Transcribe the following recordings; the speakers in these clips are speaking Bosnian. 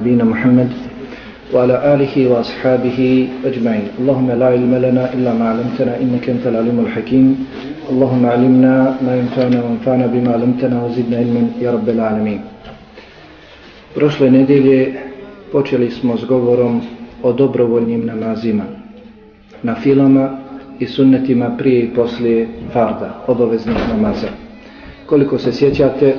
نبينا محمد وعلى آله وأصحابه أجمعين اللهم لا علم لنا إلا ما علمتنا إنك أنت العليم الحكيم اللهم علمنا ما ينفعنا وانفعنا بما علمتنا وزدنا علما يا رب العالمين Prošle nedelje počeli smo s govorom o dobrovoljnim namazima, na filama i sunnetima prije i poslije farda, obaveznih namaza. Koliko se sjećate,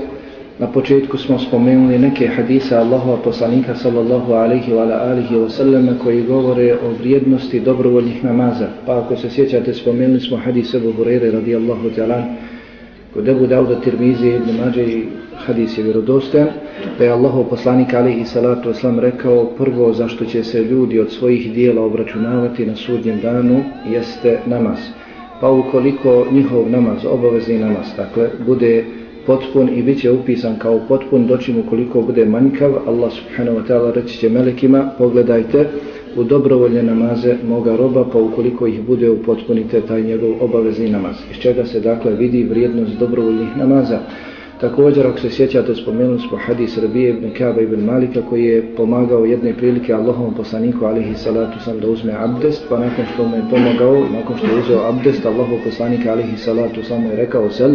na početku smo spomenuli neke hadisa Allahova poslanika sallallahu alaihi wa alihi wa sallam koji govore o vrijednosti dobrovoljnih namaza. Pa ako se sjećate, spomenuli smo hadis Ebu Hureyre radijallahu ta'ala kod Ebu Dauda Tirmizi ibn Mađe i hadis je vjerodostojan, da je Allahov poslanik alaihi salatu wasalam rekao prvo zašto će se ljudi od svojih dijela obračunavati na sudnjem danu jeste namaz. Pa ukoliko njihov namaz, obavezni namaz, dakle, bude potpun i bit će upisan kao potpun, doćim ukoliko bude manjkav, Allah subhanahu wa ta'ala reći će melekima, pogledajte u dobrovoljne namaze moga roba, pa ukoliko ih bude upotpunite taj njegov obavezni namaz. Iz čega se dakle vidi vrijednost dobrovoljnih namaza. Također, ako se sjećate, spomenuli smo hadis Rabije ibn Kaaba ibn Malika koji je pomagao jedne prilike Allahovom poslaniku alihi salatu sam da uzme abdest, pa nakon što mu je pomagao, nakon što je uzeo abdest, Allahov poslanika alihi salatu sam mu je rekao sel,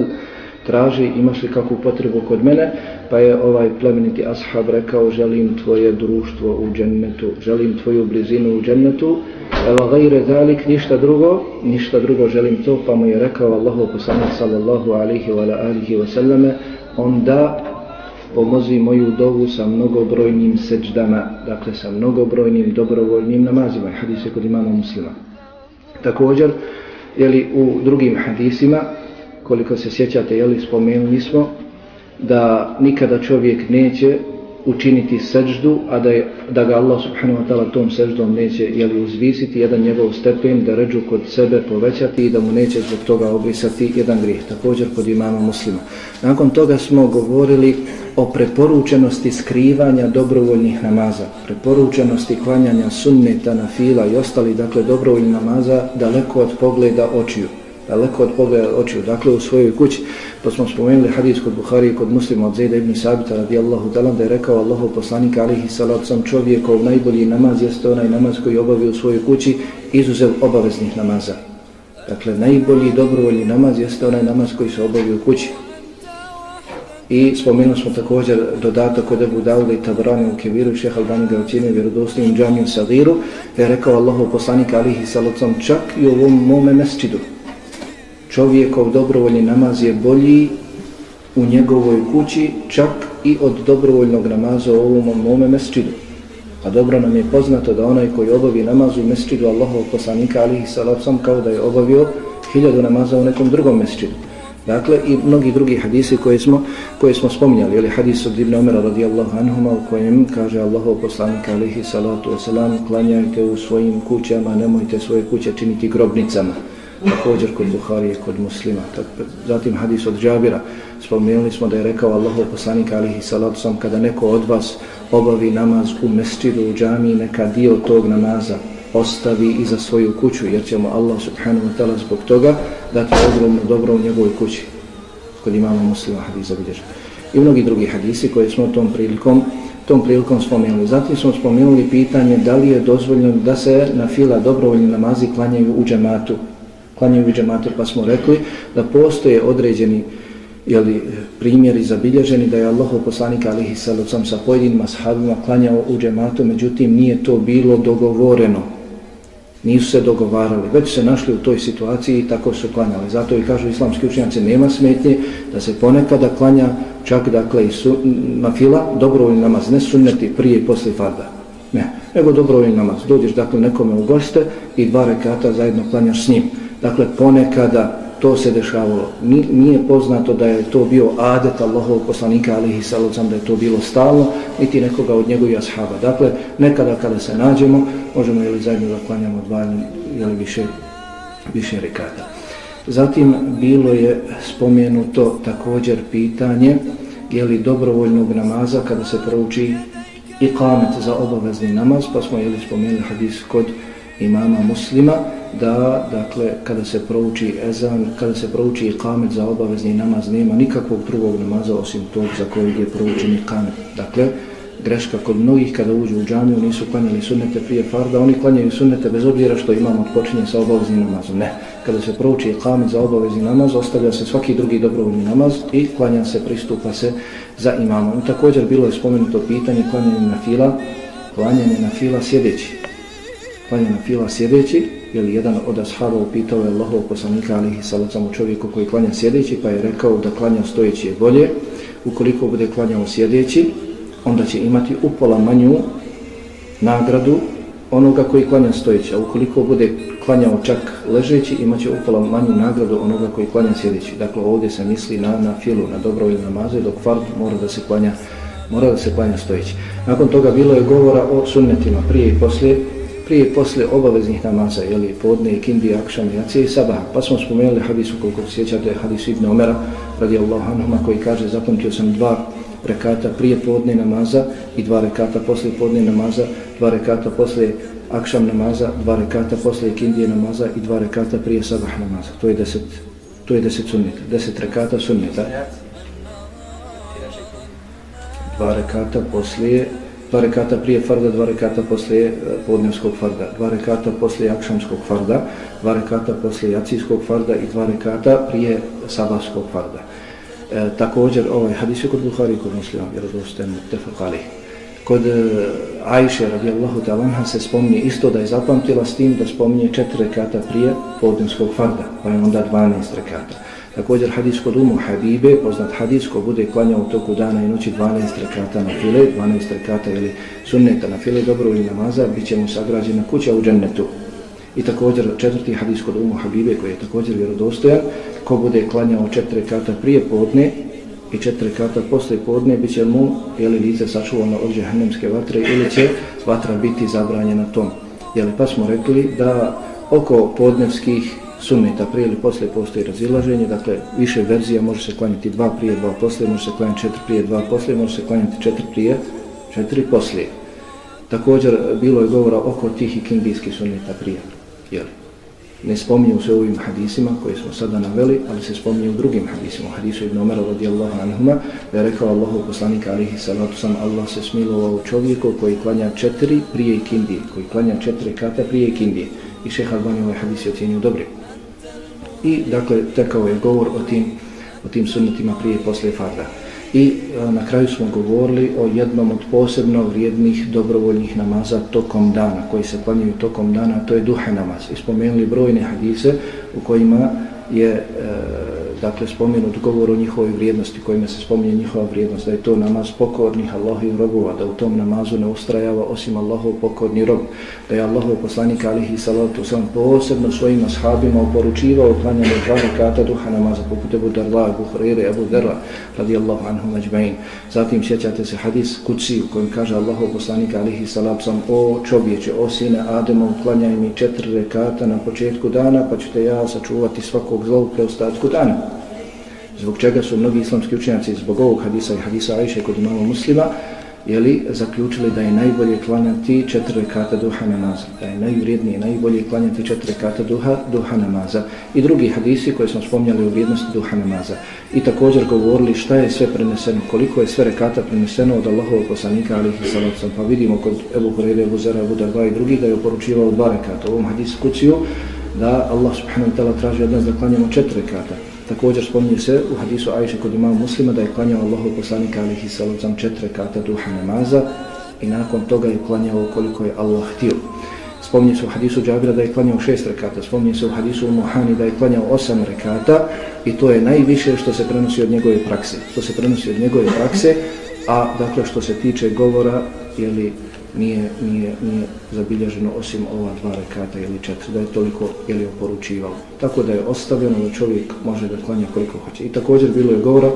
traži imaš li kakvu potrebu kod mene, pa je ovaj plemeniti ashab rekao želim tvoje društvo u džennetu, želim tvoju blizinu u džennetu, evo gajre zalik, ništa drugo, ništa drugo želim to, pa mu je rekao Allahu poslanik sallallahu alihi wa alihi wa sallame, onda pomozi moju dovu sa mnogobrojnim seđdama, dakle sa mnogobrojnim dobrovoljnim namazima, hadise kod imama muslima. Također, jeli u drugim hadisima, koliko se sjećate, jeli spomenuli smo, da nikada čovjek neće učiniti seđdu, a da, je, da ga Allah subhanahu wa ta'ala tom seždom neće jeli, uzvisiti jedan njegov stepen, da ređu kod sebe povećati i da mu neće zbog toga obrisati jedan grijeh, također kod imama muslima. Nakon toga smo govorili o preporučenosti skrivanja dobrovoljnih namaza, preporučenosti klanjanja sunneta na fila i ostali, dakle, dobrovoljnih namaza daleko od pogleda očiju daleko od pogleda očiju, dakle u svojoj kući. pa smo spomenuli hadis kod Buhari i kod muslima od Zejda ibn Sabita radijallahu talan da je rekao Allahu poslanika alihi salat sam čovjekov najbolji namaz jeste onaj namaz koji obavi u svojoj kući izuzev obaveznih namaza. Dakle, najbolji dobrovoljni namaz jeste onaj namaz koji se obavi u kući. I spomenuli smo također dodatak kod Ebu Dawuda i Tabrani u Keviru, šeha Albani ga učinio vjerodostojnim džamiju Sagiru, je rekao Allahu poslanika alihi salat sam čak i u ovom mome mesčidu, čovjekov dobrovoljni namaz je bolji u njegovoj kući čak i od dobrovoljnog namaza u ovom mome mesčidu. A dobro nam je poznato da onaj koji obavi namaz u mesčidu Allahov poslanika alihi salacom kao da je obavio hiljadu namaza u nekom drugom mesčidu. Dakle, i mnogi drugi hadisi koje smo, koje smo spominjali, ili hadis od Ibn Omera radijallahu anhuma u kojem kaže Allahov poslanik alihi salatu wasalam klanjajte u svojim kućama, nemojte svoje kuće činiti grobnicama također kod Buharije, kod muslima. Zatim hadis od Džabira, spomenuli smo da je rekao Allahov poslanik alihi salatu sam, kada neko od vas obavi namaz u mesčidu, u džami, neka dio tog namaza ostavi i za svoju kuću, jer će mu Allah subhanahu wa ta'ala zbog toga dati ogromno dobro u njegovoj kući, kod imamo muslima hadisa bilježa. I mnogi drugi hadisi koje smo tom prilikom tom prilikom spomenuli. Zatim smo spomenuli pitanje da li je dozvoljeno da se na fila dobrovoljni namazi klanjaju u džematu klanjaju džematu, pa smo rekli da postoje određeni jeli, primjeri zabilježeni da je Allah poslanik alihi sallam sa pojedinim ashabima klanjao u džematu, međutim nije to bilo dogovoreno. Nisu se dogovarali, već se našli u toj situaciji i tako su klanjali. Zato i kažu islamski učenjaci, nema smetnje da se ponekada klanja čak dakle i su, na fila dobrovoljni namaz, ne sunneti prije i poslije farda. Ne, nego dobrovoljni namaz. Dođeš dakle nekome u goste i dva rekata zajedno klanjaš s njim. Dakle, ponekada to se dešavalo. Nije poznato da je to bio adet Allahovog poslanika alihi sallam, da je to bilo stalno, niti nekoga od njegovih ashaba. Dakle, nekada kada se nađemo, možemo ili zajedno da klanjamo dva ili više, više rekata. Zatim, bilo je spomenuto također pitanje je li dobrovoljnog namaza kada se prouči i kamet za obavezni namaz, pa smo jeli spomenuli hadis kod imama muslima, da dakle kada se prouči ezan, kada se prouči ikamet za obavezni namaz nema nikakvog drugog namaza osim tog za kojeg je proučen ikamet. Dakle, greška kod mnogih kada uđu u džamiju, nisu klanjali sunnete prije farda, oni klanjaju sunnete bez obzira što imamo odpočinje sa obaveznim namazom. Ne, kada se prouči ikamet za obavezni namaz, ostavlja se svaki drugi dobrovoljni namaz i klanja se, pristupa se za imamom. Također bilo je spomenuto pitanje klanjanje na fila, klanjanje na fila sjedeći klanja na fila sjedeći, jer jedan od ashaba upitao je Allahov poslanika alihi salacom u čovjeku koji klanja sjedeći, pa je rekao da klanja stojeći je bolje. Ukoliko bude klanjao sjedeći, onda će imati upola manju nagradu onoga koji klanja stojeći, a ukoliko bude klanjao čak ležeći, imaće upola manju nagradu onoga koji klanja sjedeći. Dakle, ovdje se misli na, na filu, na dobrovoljne namaze, dok fard mora da se klanja mora da se klanja stojeći. Nakon toga bilo je govora o sunnetima prije i poslije, prije i posle obaveznih namaza, jeli podne, kindi, akšan, jacije i sabah. Pa smo spomenuli hadisu, koliko se sjećate, hadisu Ibn Omera, radijallahu anhuma, koji kaže, zapamtio sam dva rekata prije podne namaza i dva rekata posle podne namaza, dva rekata posle akšam namaza, dva rekata posle kindije namaza i dva rekata prije sabah namaza. To je deset, to je deset sunnita, deset rekata sunnita. Dva rekata poslije, dva rekata prije farda, dva rekata poslije eh, podnevskog farda, dva rekata poslije akšamskog farda, dva rekata poslije jacijskog farda i dva rekata prije sabahskog farda. E, također ovaj hadis je kod Buhari kod muslima, vjerodostojen tefakali. Kod eh, e, Ajše radijallahu ta'ala se spominje isto da je zapamtila s tim da spominje četiri rekata prije podnevskog farda, pa je onda 12 rekata. Također hadis kod Umu Habibe, poznat hadis ko bude klanjao u toku dana i noći 12 rekata na file, 12 rekata ili sunneta na file, dobro ili namaza, bit će mu sagrađena kuća u džennetu. I također četvrti hadis kod Umu Habibe koji je također vjerodostojan, ko bude klanjao četiri kata prije podne i četiri kata posle podne, bit će mu jeli, lice sačuvano od džehennemske vatre ili će vatra biti zabranjena tom. Jeli, pa smo rekli da oko podnevskih sunneta prije ili posle postoji razilaženje, dakle više verzija može se klanjati dva prije, dva posle, može se klanjati četiri prije, dva posle, može se klanjati četiri prije, četiri posle. Također bilo je govora oko tih i kindijskih sunneta prije. Jeli ne spominju se ovim hadisima koje smo sada naveli, ali se spominju u drugim hadisima. Hadisu Ibn Omer radijallahu anhuma, da je rekao Allahu poslanika alihi salatu sam, Allah se smilovao čovjeku koji klanja četiri prije ikindije, koji klanja četiri kata prije ikindije. I šeha Albani ovaj hadis je ocjenio dobri. I dakle, tekao je govor o tim, o tim sunnetima prije i posle farda. I a, na kraju smo govorili o jednom od posebno vrijednih dobrovoljnih namaza tokom dana, koji se planjuju tokom dana, to je duha namaz. I spomenuli brojne hadise u kojima je e, dakle spomenut govor o njihovoj vrijednosti kojima se spominje njihova vrijednost da je to namaz pokornih Allahov robova da u tom namazu ne ustrajava osim Allahov pokorni rob da je Allahov poslanik alihi salatu sam posebno svojim ashabima oporučivao klanjanje dva rekata duha namaza poput Ebu Darla, Ebu Hurire, Ebu Dera radijallahu anhu mađbain zatim sjećate se hadis kuci u kojem kaže Allahov poslanik alihi salatu sam o čovječe, o sine Ademov klanjaj mi četiri rekata na početku dana pa ćete ja sačuvati svakog zla u preostatku dana zbog čega su mnogi islamski učenjaci zbog ovog hadisa i hadisa Ajše kod imamo muslima jeli, zaključili da je najbolje klanjati četiri rekata duha namaza, da je najvrijednije, najbolje klanjati četiri rekata duha, duha namaza. I drugi hadisi koje smo spomnjali o vrijednosti duha namaza. I također govorili šta je sve preneseno, koliko je sve rekata preneseno od Allahovog poslanika, ali salacom. Pa vidimo kod Ebu Hureyre, Ebu Zara, Ebu Darba i drugi da je oporučivao dva rekata. U ovom hadisu kuciju da Allah subhanahu wa ta'ala traži od nas da klanjamo četiri rekata. Također spominje se u hadisu Ajše kod imama muslima da je klanjao Allahov poslanika alihi sallam četiri kata duha namaza i nakon toga je klanjao koliko je Allah htio. Spominje se u hadisu Džabira da je klanjao šest rekata, spominje se u hadisu Muhani da je klanjao osam rekata i to je najviše što se prenosi od njegove prakse. Što se prenosi od njegove prakse, a dakle što se tiče govora, jeli, nije, nije, nije zabilježeno osim ova dva rekata ili četiri, da je toliko ili oporučivao. Tako da je ostavljeno da čovjek može da klanja koliko hoće. I također bilo je govora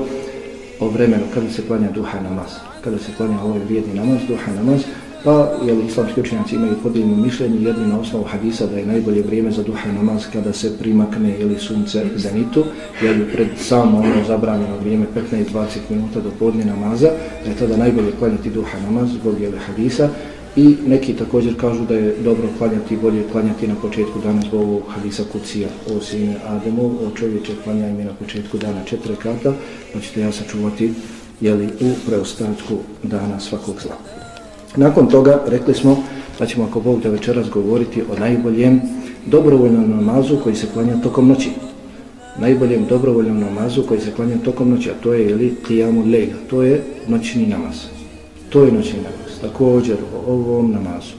o vremenu kada se klanja duha namaz. Kada se klanja ovaj vrijedni namaz, duha namaz, pa jel, islamski učenjaci imaju podijeljeno mišljenje jedni na osnovu hadisa da je najbolje vrijeme za duha namaz kada se primakne ili sunce zenitu, jer je pred samo ono zabranjeno vrijeme 15-20 minuta do podne namaza, da je tada najbolje klanjati duha namaz zbog jel, hadisa, I neki također kažu da je dobro klanjati, bolje klanjati na početku dana zbog ovog hadisa kucija o sine Ademu, o čovječe klanjaj mi na početku dana četiri kata, pa ćete ja sačuvati jeli, u preostatku dana svakog zla. Nakon toga rekli smo da ćemo ako Bog da večeras govoriti o najboljem dobrovoljnom namazu koji se klanja tokom noći. Najboljem dobrovoljnom namazu koji se klanja tokom noći, a to je jeli, qiyamu lega, to je noćni namaz. To je noćni namaz. Također o ovom namazu,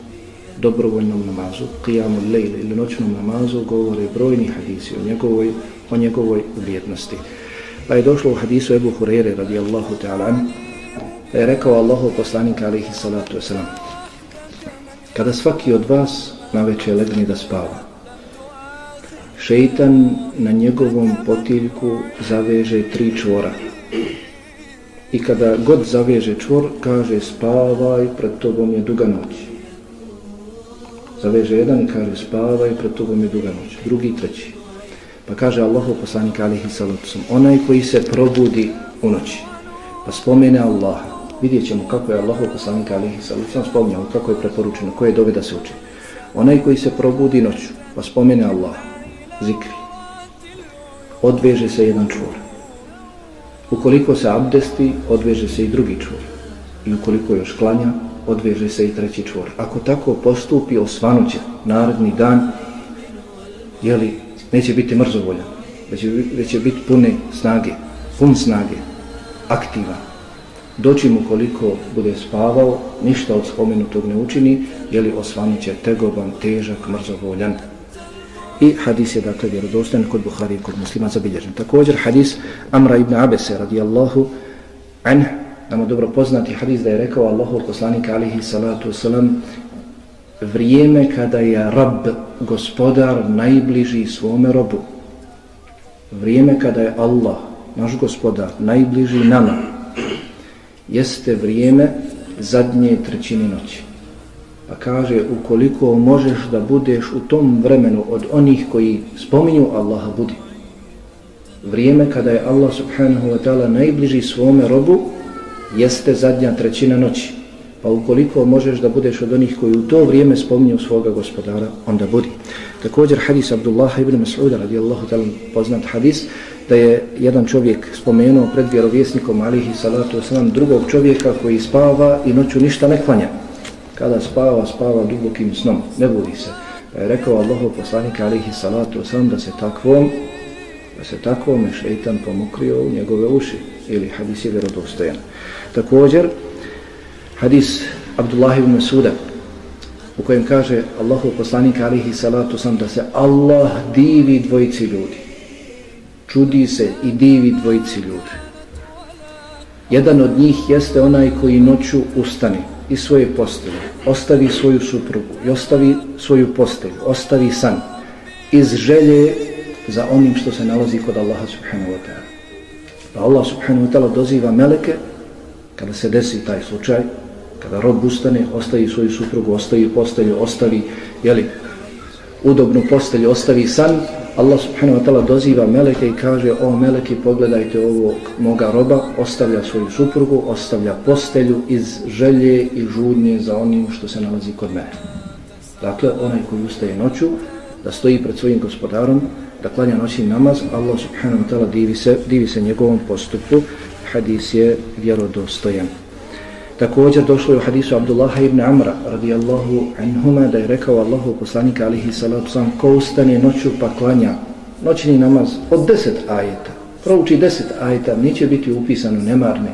dobrovoljnom namazu, qiyamu lejl ili noćnom namazu govore brojni hadisi o njegovoj, o njegovoj vrijednosti. Pa je došlo u hadisu Ebu Hurere radijallahu ta'ala da je rekao Allahu poslanik alihi salatu wasalam kada svaki od vas na večer legne da spava šeitan na njegovom potiljku zaveže tri čvora i kada god zaveže čvor kaže spavaj pred tobom je duga noć. Zaveže jedan i kaže spavaj pred tobom je duga noć. Drugi treći. Pa kaže Allahu poslanik alihi salatusom, onaj koji se probudi u noći pa spomene Allaha. Vidjet ćemo kako je Allahu poslanik alihi salatusom spomnjao, kako je preporučeno, koje je dove da se uči. Onaj koji se probudi noću, pa spomene Allaha, zikri, odveže se jedan čvor. Ukoliko se abdesti, odveže se i drugi čvor. I ukoliko još klanja, odveže se i treći čvor. Ako tako postupi osvanuće, naredni dan, jeli, neće biti mrzovoljan, već, već će biti pune snage, pun snage, aktivan doći mu koliko bude spavao, ništa od spomenutog ne učini, jeli osvanuće tegoban, težak, mrzovoljan. I hadis je dakle vjerodostojan kod Buhari i kod muslima zabilježen. Također hadis Amra ibn Abese radijallahu an namo dobro poznati hadis da je rekao Allahu poslanik alihi salatu wasalam, vrijeme kada je rab, gospodar, najbliži svome robu, vrijeme kada je Allah, naš gospodar, najbliži nama, jeste vrijeme zadnje trećine noći. Pa kaže, ukoliko možeš da budeš u tom vremenu od onih koji spominju Allaha, budi. Vrijeme kada je Allah subhanahu wa ta'ala najbliži svome robu, jeste zadnja trećina noći. Pa ukoliko možeš da budeš od onih koji u to vrijeme spominju svoga gospodara, onda budi. Također hadis Abdullah ibn Mas'uda radijallahu ta'ala poznat hadis, da je jedan čovjek spomenuo pred vjerovjesnikom alihi salatu wasalam drugog čovjeka koji spava i noću ništa ne klanja. Kada spava, spava dubokim snom, ne budi se. Pa je rekao Allahov poslanik alihi salatu wasalam da se takvom da se takvom šeitan pomokrio u njegove uši ili hadis je vjerodostojan. Također hadis Abdullah ibn Suda u kojem kaže Allahu poslanik alihi salatu wasalam da se Allah divi dvojici ljudi čudi se i divi dvojici ljudi. Jedan od njih jeste onaj koji noću ustane iz svoje postelje, ostavi svoju suprugu i ostavi svoju postelju, ostavi san iz želje za onim što se nalazi kod Allaha subhanahu wa ta'ala. Pa Allah subhanahu wa ta'ala doziva meleke kada se desi taj slučaj, kada rob ustane, ostavi svoju suprugu, ostavi postelju, ostavi jeli, udobnu postelju, ostavi san, Allah subhanahu wa ta'ala doziva meleke i kaže o meleki pogledajte ovo moga roba. Ostavlja svoju suprugu ostavlja postelju iz želje i žudnje za onim što se nalazi kod mene. Dakle onaj koji ustaje noću da stoji pred svojim gospodarom da klanja noći namaz Allah subhanahu wa ta'ala divi se, divi se njegovom postupku. Hadis je vjerodostojan. Također došlo je u hadisu Abdullaha ibn Amra radijallahu anhuma da je rekao Allahu poslanika alihi salatu sam ko ustane noću pa klanja noćni namaz od deset ajeta prouči deset ajeta neće biti upisano nemarne.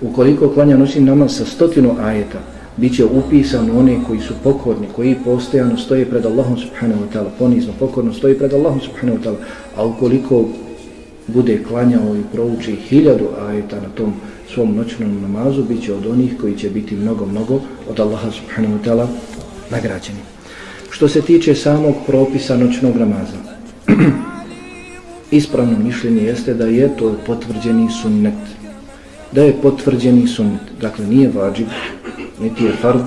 Ukoliko klanja noćni namaz sa stotinu ajeta bit će upisano one koji su pokorni koji postojano stoje pred Allahom subhanahu wa ta'ala ponizno pokorno stoje pred Allahom subhanahu wa ta'ala. A ukoliko bude klanjao i prouči hiljadu ajeta na tom svom noćnom namazu bit će od onih koji će biti mnogo, mnogo od Allaha subhanahu wa ta'ala nagrađeni. Što se tiče samog propisa noćnog namaza, ispravno mišljenje jeste da je to potvrđeni sunnet. Da je potvrđeni sunnet. Dakle, nije vađib, niti je fard,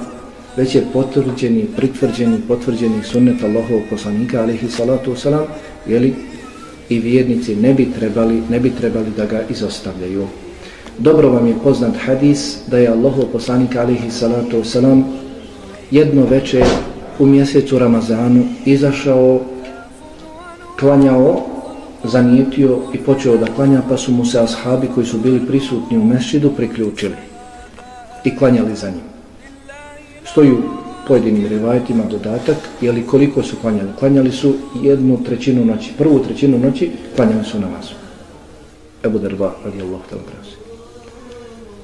već je potvrđeni, pritvrđeni, potvrđeni sunnet Allahovog poslanika, alihi salatu wasalam, jeli i vjernici ne bi trebali, ne bi trebali da ga izostavljaju. Dobro vam je poznat hadis da je Allahov poslanik alihi salatu wasalam jedno veče u mjesecu Ramazanu izašao, klanjao zanijetio i počeo da klanja, pa su mu se ashabi koji su bili prisutni u mešidu priključili i klanjali za njim. Stoju pojedinim rivajetima dodatak, jeli koliko su klanjali? Klanjali su jednu trećinu noći, prvu trećinu noći klanjali su namazu. Ebu Derba, radijallahu ta'la prasi.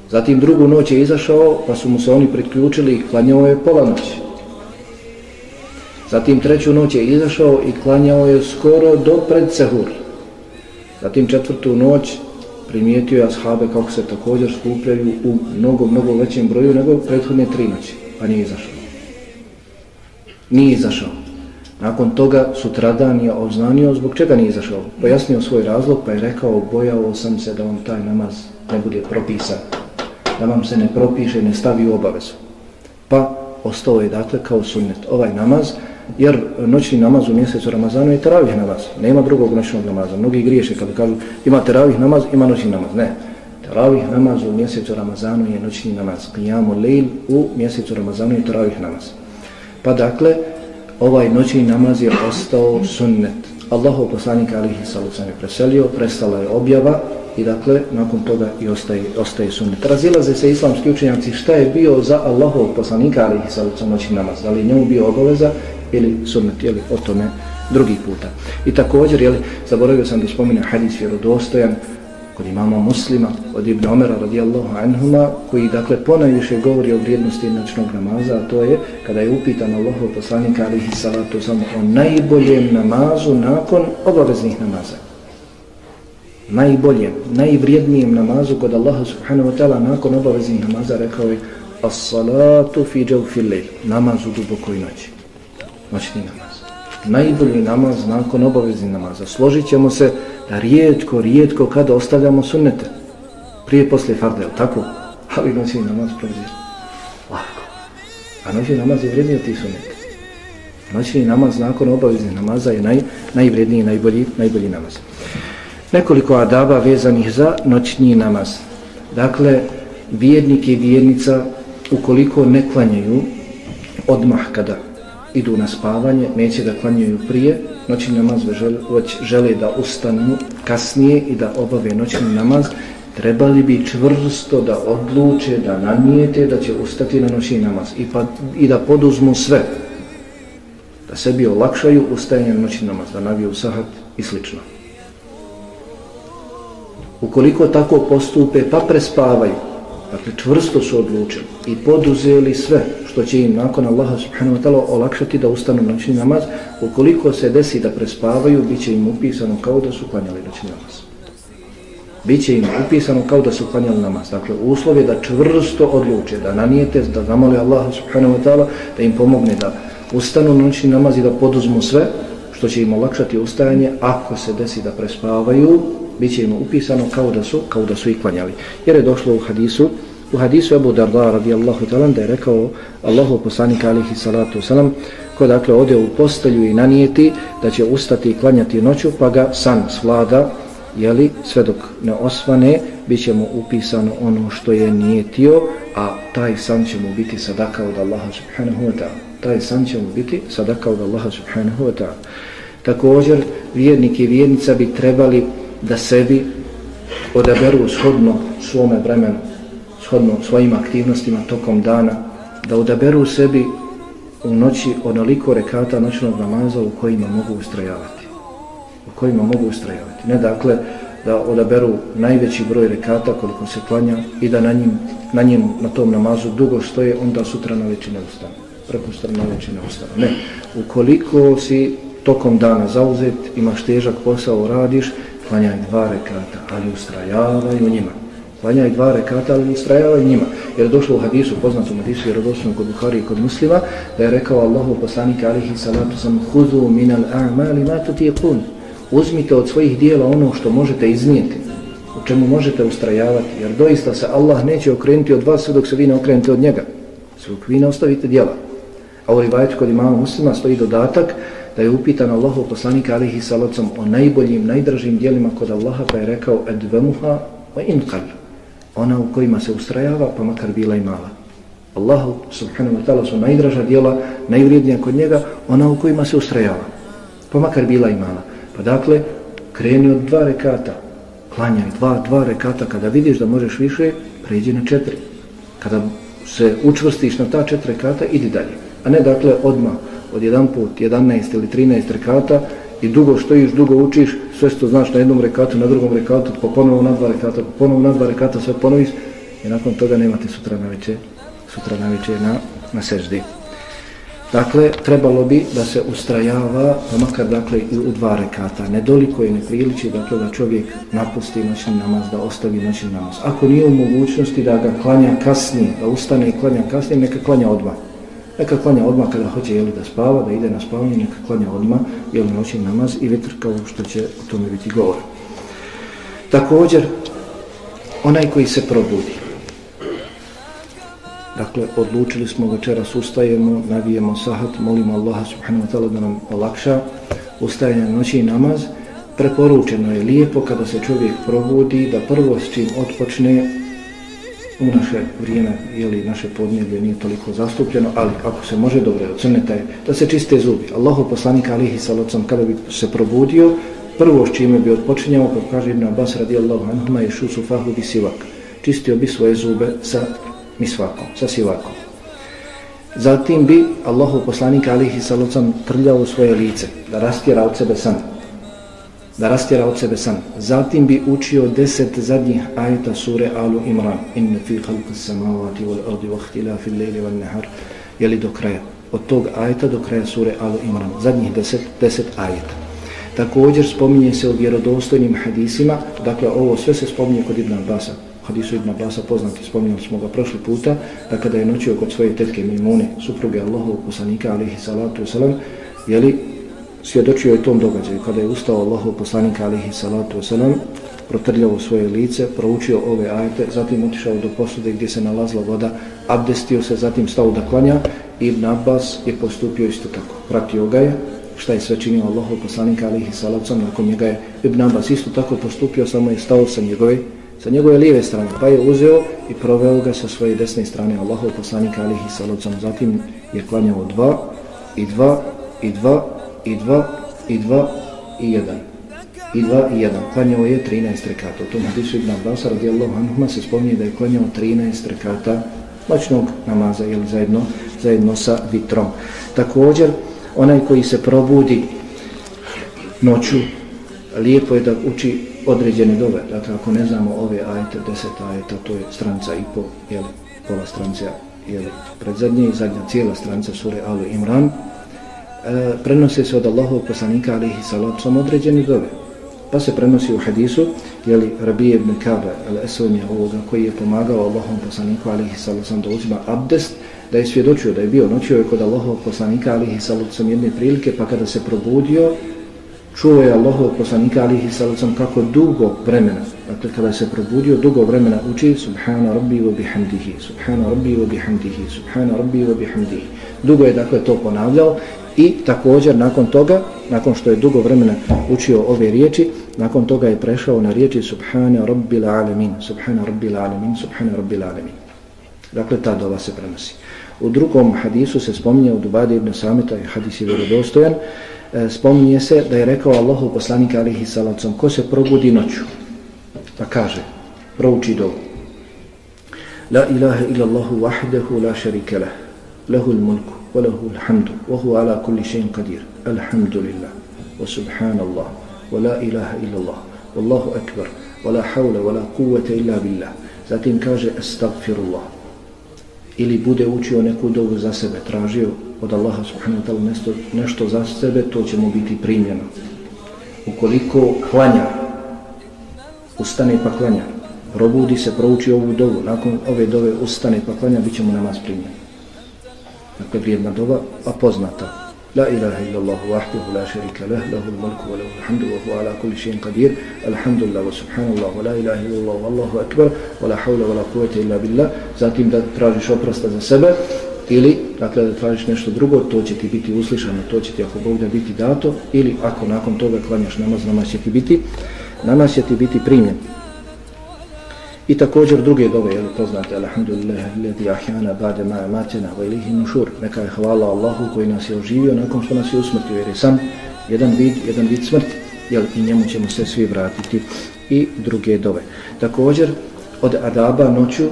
Zatim drugu noć je izašao, pa su mu se oni priključili i klanjao je pola noći. Zatim treću noć je izašao i klanjao je skoro do pred Sehur. Zatim četvrtu noć primijetio je ashabe kako se također skupljaju u mnogo, mnogo većem broju nego prethodne tri noći, pa nije izašao. Nije izašao. Nakon toga sutradan je oznanio zbog čega nije izašao. Pojasnio svoj razlog pa je rekao bojao sam se da vam taj namaz ne bude propisan. Da vam se ne propiše ne stavi u obavezu. Pa ostao je dakle kao sunnet ovaj namaz jer noćni namaz u mjesecu Ramazanu je teravih namaz. Nema drugog noćnog namaza. Mnogi griješe kada kažu ima teravih namaz, ima noćni namaz. Ne. Teravih namaz u mjesecu Ramazanu je noćni namaz. Qiyamu lejl u mjesecu Ramazanu je teravih namaz. Pa dakle, ovaj noćni namaz je ostao sunnet. Allahov poslanik alihi salucan je preselio, prestala je objava i dakle, nakon toga i ostaje, ostaje sunnet. Razilaze se islamski učenjaci šta je bio za Allahov poslanika alihi salucan noći znači namaz. Da li njemu bio obaveza ili sunnet, ili o tome drugi puta. I također, jeli, zaboravio sam da spominam hadis vjerodostojan, kod imama muslima od Ibn Omera radijallahu anhuma koji dakle ponajviše govori o vrijednosti noćnog namaza a to je kada je upitan Allahov poslanika alihi salatu samo o najboljem namazu nakon obaveznih namaza najboljem, najvrijednijem namazu kod Allaha subhanahu wa ta'ala nakon obaveznih namaza rekao je as-salatu fi jawfil lejl, namaz u dubokoj noći noćni namaz najbolji namaz nakon obaveznih namaza složit se da rijetko, rijetko kada ostavljamo sunnete. Prije, poslije farde, tako? Ali noćni namaz prozir. Lako. A noćni namaz je vredniji od tih sunnete. Noćni namaz nakon obaveznih namaza je naj, najvredniji najbolji, najbolji namaz. Nekoliko adaba vezanih za noćni namaz. Dakle, vjernik i vjernica ukoliko ne klanjaju odmah kada idu na spavanje, neće da klanjaju prije, noćni namaz žele, žele da ustanu kasnije i da obave noćni namaz, trebali bi čvrsto da odluče, da namijete da će ustati na noćni namaz i, pa, i da poduzmu sve, da sebi olakšaju ustajanje na noćni namaz, da naviju sahat i slično. Ukoliko tako postupe, pa prespavaju, Dakle, čvrsto su odlučili i poduzeli sve što će im nakon Allaha subhanahu wa ta'ala olakšati da ustanu noćni namaz. Ukoliko se desi da prespavaju, bit će im upisano kao da su klanjali noćni namaz. Biće im upisano kao da su klanjali namaz. Dakle, uslov je da čvrsto odluče, da nanijete, da zamole Allaha subhanahu wa ta'ala, da im pomogne da ustanu noćni namaz i da poduzmu sve što će im olakšati ustajanje. Ako se desi da prespavaju, bit će im upisano kao da su kao da su i klanjali. Jer je došlo u hadisu, u hadisu Abu Darda radijallahu ta'ala da je rekao Allahu poslanika alihi salatu salam ko dakle ode u postelju i nanijeti da će ustati i klanjati noću pa ga san svlada jeli, sve dok ne osvane bit će mu upisano ono što je nijetio a taj san će mu biti sadaka od Allaha subhanahu wa ta'ala taj san će mu biti sadaka od Allaha subhanahu wa ta'ala također vjernik i vjernica bi trebali da sebi odaberu shodno svome vremenu, shodno svojim aktivnostima tokom dana, da odaberu sebi u noći onoliko rekata noćnog namaza u kojima mogu ustrajavati. U kojima mogu ustrajavati. Ne dakle da odaberu najveći broj rekata koliko se klanja i da na njim, na njim, na tom namazu dugo stoje, onda sutra na veći ne ustane. Preko na veći ne ustane. Ne. Ukoliko si tokom dana zauzet, imaš težak posao, radiš, klanjaj dva rekata, ali ustrajavaj u njima. Klanjaj dva rekata, ali ustrajavaj u njima. Jer je došlo u hadisu, poznatom hadisu, jer odosno kod Buhari i kod muslima, da je rekao Allahu poslanika alihi salatu sam hudu minal a'mali ma tutiqun. Uzmite od svojih dijela ono što možete iznijeti, u čemu možete ustrajavati, jer doista se Allah neće okrenuti od vas dok se vi ne okrenete od njega. Sve vi ne ostavite dijela. A u rivajetu kod imama muslima stoji dodatak, da je upitan Allahu poslanika alihi salacom o najboljim, najdražim dijelima kod Allaha pa je rekao edvemuha wa inqal ona u kojima se ustrajava pa makar bila i mala Allahu subhanahu wa ta'ala su najdraža dijela najvrijednija kod njega ona u kojima se ustrajava pa makar bila i mala pa dakle kreni od dva rekata, klanjaj dva, dva rekata, kada vidiš da možeš više, pređi na četiri. Kada se učvrstiš na ta četiri rekata, idi dalje. A ne dakle odmah od jedan put, 11 ili 13 rekata i dugo stojiš, dugo učiš, sve što znaš na jednom rekatu, na drugom rekatu, pa ponovo na dva rekata, pa ponovo na dva rekata, sve ponoviš i nakon toga nemate sutra na večer, sutra na večer na, na seždi. Dakle, trebalo bi da se ustrajava, pa makar dakle i u dva rekata. Nedoliko je nepriliči dakle, da čovjek napusti noćni namaz, da ostavi noćni namaz. Ako nije u mogućnosti da ga klanja kasnije, da ustane i klanja kasnije, neka klanja odmah. Neka klanja odmah kada hoće jeli, da spava, da ide na spavanje, neka klanja odmah jeli, noći namaz i vitr kao što će o tome biti govor. Također, onaj koji se probudi, Dakle, odlučili smo večeras ustajemo, navijemo sahat, molimo Allaha subhanahu wa ta'ala da nam olakša ustajanje noći i namaz. Preporučeno je lijepo kada se čovjek probudi da prvo s čim otpočne u naše vrijeme, ili naše podnjeblje nije toliko zastupljeno, ali ako se može dobro ocrnete, da se čiste zubi. Allahu poslanik alihi salocom kada bi se probudio, prvo s čime bi odpočinjao, kako kaže Ibn Abbas radijallahu anhuma, je šusu fahu bi sivak. Čistio bi svoje zube sa misvakom, sa sivakom. Zatim bi Allahu poslanik alihi salocam trljao svoje lice, da rastjera od sebe sam. Da rastjera od sebe san. Zatim bi učio deset zadnjih ajeta sure Alu Imran. Inne fi halku samavati wal ardi wa htila fil lejli wal nehar. Jeli do kraja. Od tog ajeta do kraja sure Alu Imran. Zadnjih deset, deset ajeta. Također spominje se u vjerodostojnim hadisima, dakle ovo sve se spominje kod Ibn Abasa, hadisu Ibn Abasa poznati, spominjali smo ga prošli puta, da kada je noćio kod svoje tetke Mimune, supruge Allahov poslanika, alihi salatu wasalam, jeli, svjedočio je tom događaju, kada je ustao Allahov poslanik alihi salatu wasalam, protrljao svoje lice, proučio ove ajete, zatim otišao do posude gdje se nalazla voda, abdestio se, zatim stao da klanja, Ibn Abbas je postupio isto tako, pratio ga je, šta je sve činio Allahov poslanik alihi salatu wasalam, nakon njega je Ibn Abbas isto tako postupio, samo je stao sa njegove sa njegove lijeve strane, pa je uzeo i proveo ga sa svoje desne strane Allahov poslanika alihi salocom. Zatim je klanjao dva i dva i dva i dva i dva i jedan. I dva i jedan. Klanjao je 13 rekata. U tom hadisu Ibn Abbas radijallahu anhuma se spominje da je klanjao 13 rekata noćnog namaza ili zajedno, zajedno sa vitrom. Također, onaj koji se probudi noću, lijepo je da uči određene dove. Dakle, ako ne znamo ove ajete, deset ajeta, to je stranica i po, jel, pola stranica, jel, predzadnje i zadnja cijela stranca sure Alu Imran, e, prenose se od Allahov poslanika, alihi salacom, određene dove. Pa se prenosi u hadisu, jeli, Rabije ibn Kabe, al Esonija ovoga, koji je pomagao Allahom poslaniku, alihi salacom, da uzima abdest, da je svjedočio da je bio noćio je kod Allahov poslanika, alihi salacom, jedne prilike, pa kada se probudio, čuo je Allahov poslanika alihi sallam kako dugo vremena, dakle kada se probudio, dugo vremena uči Subhana rabbi wa bihamdihi, Subhana rabbi wa bihamdihi, Subhana rabbi wa bihamdihi. Dugo je dakle to ponavljao i također nakon toga, nakon što je dugo vremena učio ove riječi, nakon toga je prešao na riječi Subhana rabbil alamin, Subhana rabbil alamin, Subhana rabbil alamin. Dakle, ta dova se prenosi. U drugom hadisu se spominje od Ubade ibn Samita, hadis je vjerodostojan, e, spominje se da je rekao Allahu poslanika alihi salacom ko se probudi noću pa kaže prouči dovu La ilaha illallahu wahdehu wahdahu la sharika lah lahul mulku, وله الحمد وهو على wa huwa ala kulli shay'in qadir alhamdulillah wa subhanallah wa la ilaha illa Allah wallahu akbar wa la hawla wa la quwwata illa billah zatim kaže astaghfirullah. Ili bude učio neku dovu za sebe tražio od Allaha subhanahu wa ta'ala nešto, nešto za sebe, to će mu biti primljeno. Ukoliko klanja, ustane pa klanja, probudi se, prouči ovu dovu, nakon ove dove ustane pa klanja, bit će mu namaz primljen. Dakle, vrijedna dova, a poznata. La ilaha illallah wahdahu la sharika lah lahu al-mulku wa lahul hamdu wa huwa ala kulli shay'in qadir. Alhamdulillah wa subhanallah wa la ilaha illallah wallahu akbar wa la hawla wa la quwwata illa billah. Zatim da tražiš oprosta za sebe ili dakle da tražiš nešto drugo, to će ti biti uslišano, to će ti ako Bog da biti dato, ili ako nakon toga klanjaš namaz, namaz će ti biti, namaz će ti biti primjen. I također druge dove, jel poznate, alhamdulillah, ledi ahjana, bade ma'a matjena, va ilihi nušur, neka je hvala Allahu koji nas je oživio nakon što nas je usmrtio, jer je sam jedan vid, jedan vid smrti. jel, i njemu ćemo se svi vratiti i druge dove. Također, od adaba noću,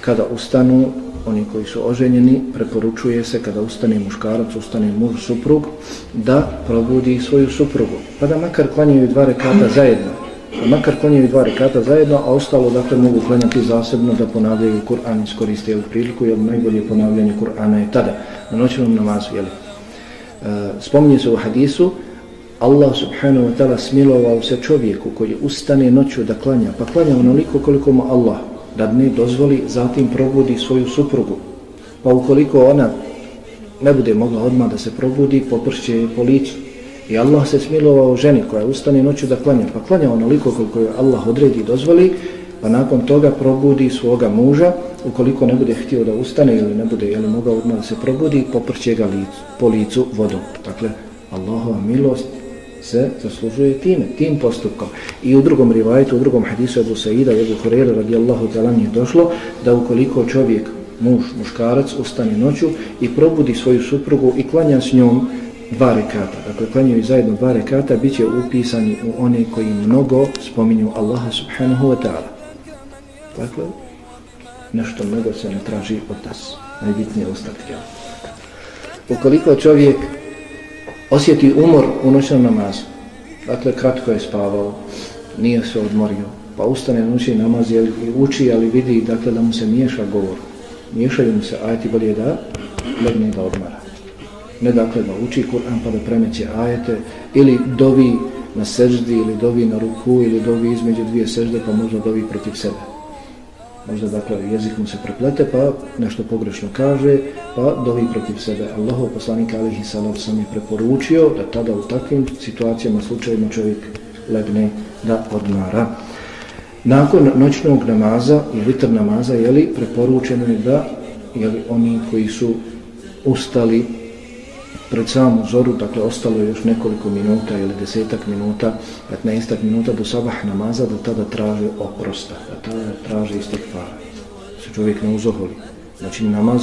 kada ustanu oni koji su oženjeni, preporučuje se kada ustane muškarac, ustane muž, suprug, da probudi svoju suprugu. Pa da makar klanjaju dva rekata zajedno. Makar klanjaju dva rekata zajedno, a ostalo dakle mogu klanjati zasebno da ponavljaju Kur'an, iskoriste ovu priliku, jer najbolje ponavljanje Kur'ana je tada, na noćnom namazu, jel? E, spominje se u hadisu, Allah subhanahu wa ta'ala smilovao se čovjeku koji ustane noću da klanja, pa klanja onoliko koliko mu Allah da ne dozvoli, zatim probudi svoju suprugu. Pa ukoliko ona ne bude mogla odmah da se probudi, popršće je po licu. I Allah se smilovao ženi koja ustane noću da klanja, pa klanja onoliko koliko je Allah odredi i dozvoli, pa nakon toga probudi svoga muža, ukoliko ne bude htio da ustane ili ne bude ili mogao odmah da se probudi, poprće ga licu, po licu vodom. Dakle, Allahova milost se zaslužuje time, tim postupkom. I u drugom rivajtu, u drugom hadisu Ebu Saida i Ebu Horeira radijallahu ta'ala je došlo da ukoliko čovjek, muž, muškarac, ustane noću i probudi svoju suprugu i klanja s njom dva rekata, dakle klanjaju zajedno dva rekata, bit će upisani u one koji mnogo spominju Allaha subhanahu wa ta'ala. Dakle, nešto mnogo se ne traži od nas. Najbitnije ostatke. Ukoliko čovjek osjeti umor u noćnom namazu. Dakle, kratko je spavao, nije se odmorio, pa ustane noći namaz i uči, ali vidi dakle, da mu se miješa govor. Miješaju mu se ajeti bolje da legne da odmara. Ne dakle da uči Kur'an pa da premeće ajete ili dovi na seždi ili dovi na ruku ili dovi između dvije sežde pa možda dovi protiv sebe. Možda dakle jezik mu se preplete pa nešto pogrešno kaže pa dovi protiv sebe. Allahov poslanik alihi salat sam je preporučio da tada u takvim situacijama slučajima čovjek legne da odmara. Nakon noćnog namaza i vitr namaza je li preporučeno je da je oni koji su ustali pred samu zoru, dakle ostalo je još nekoliko minuta ili desetak minuta, 15 minuta do sabah namaza, da tada traže oprosta, da tada traže istekvara. Se čovjek ne uzoholi. Znači namaz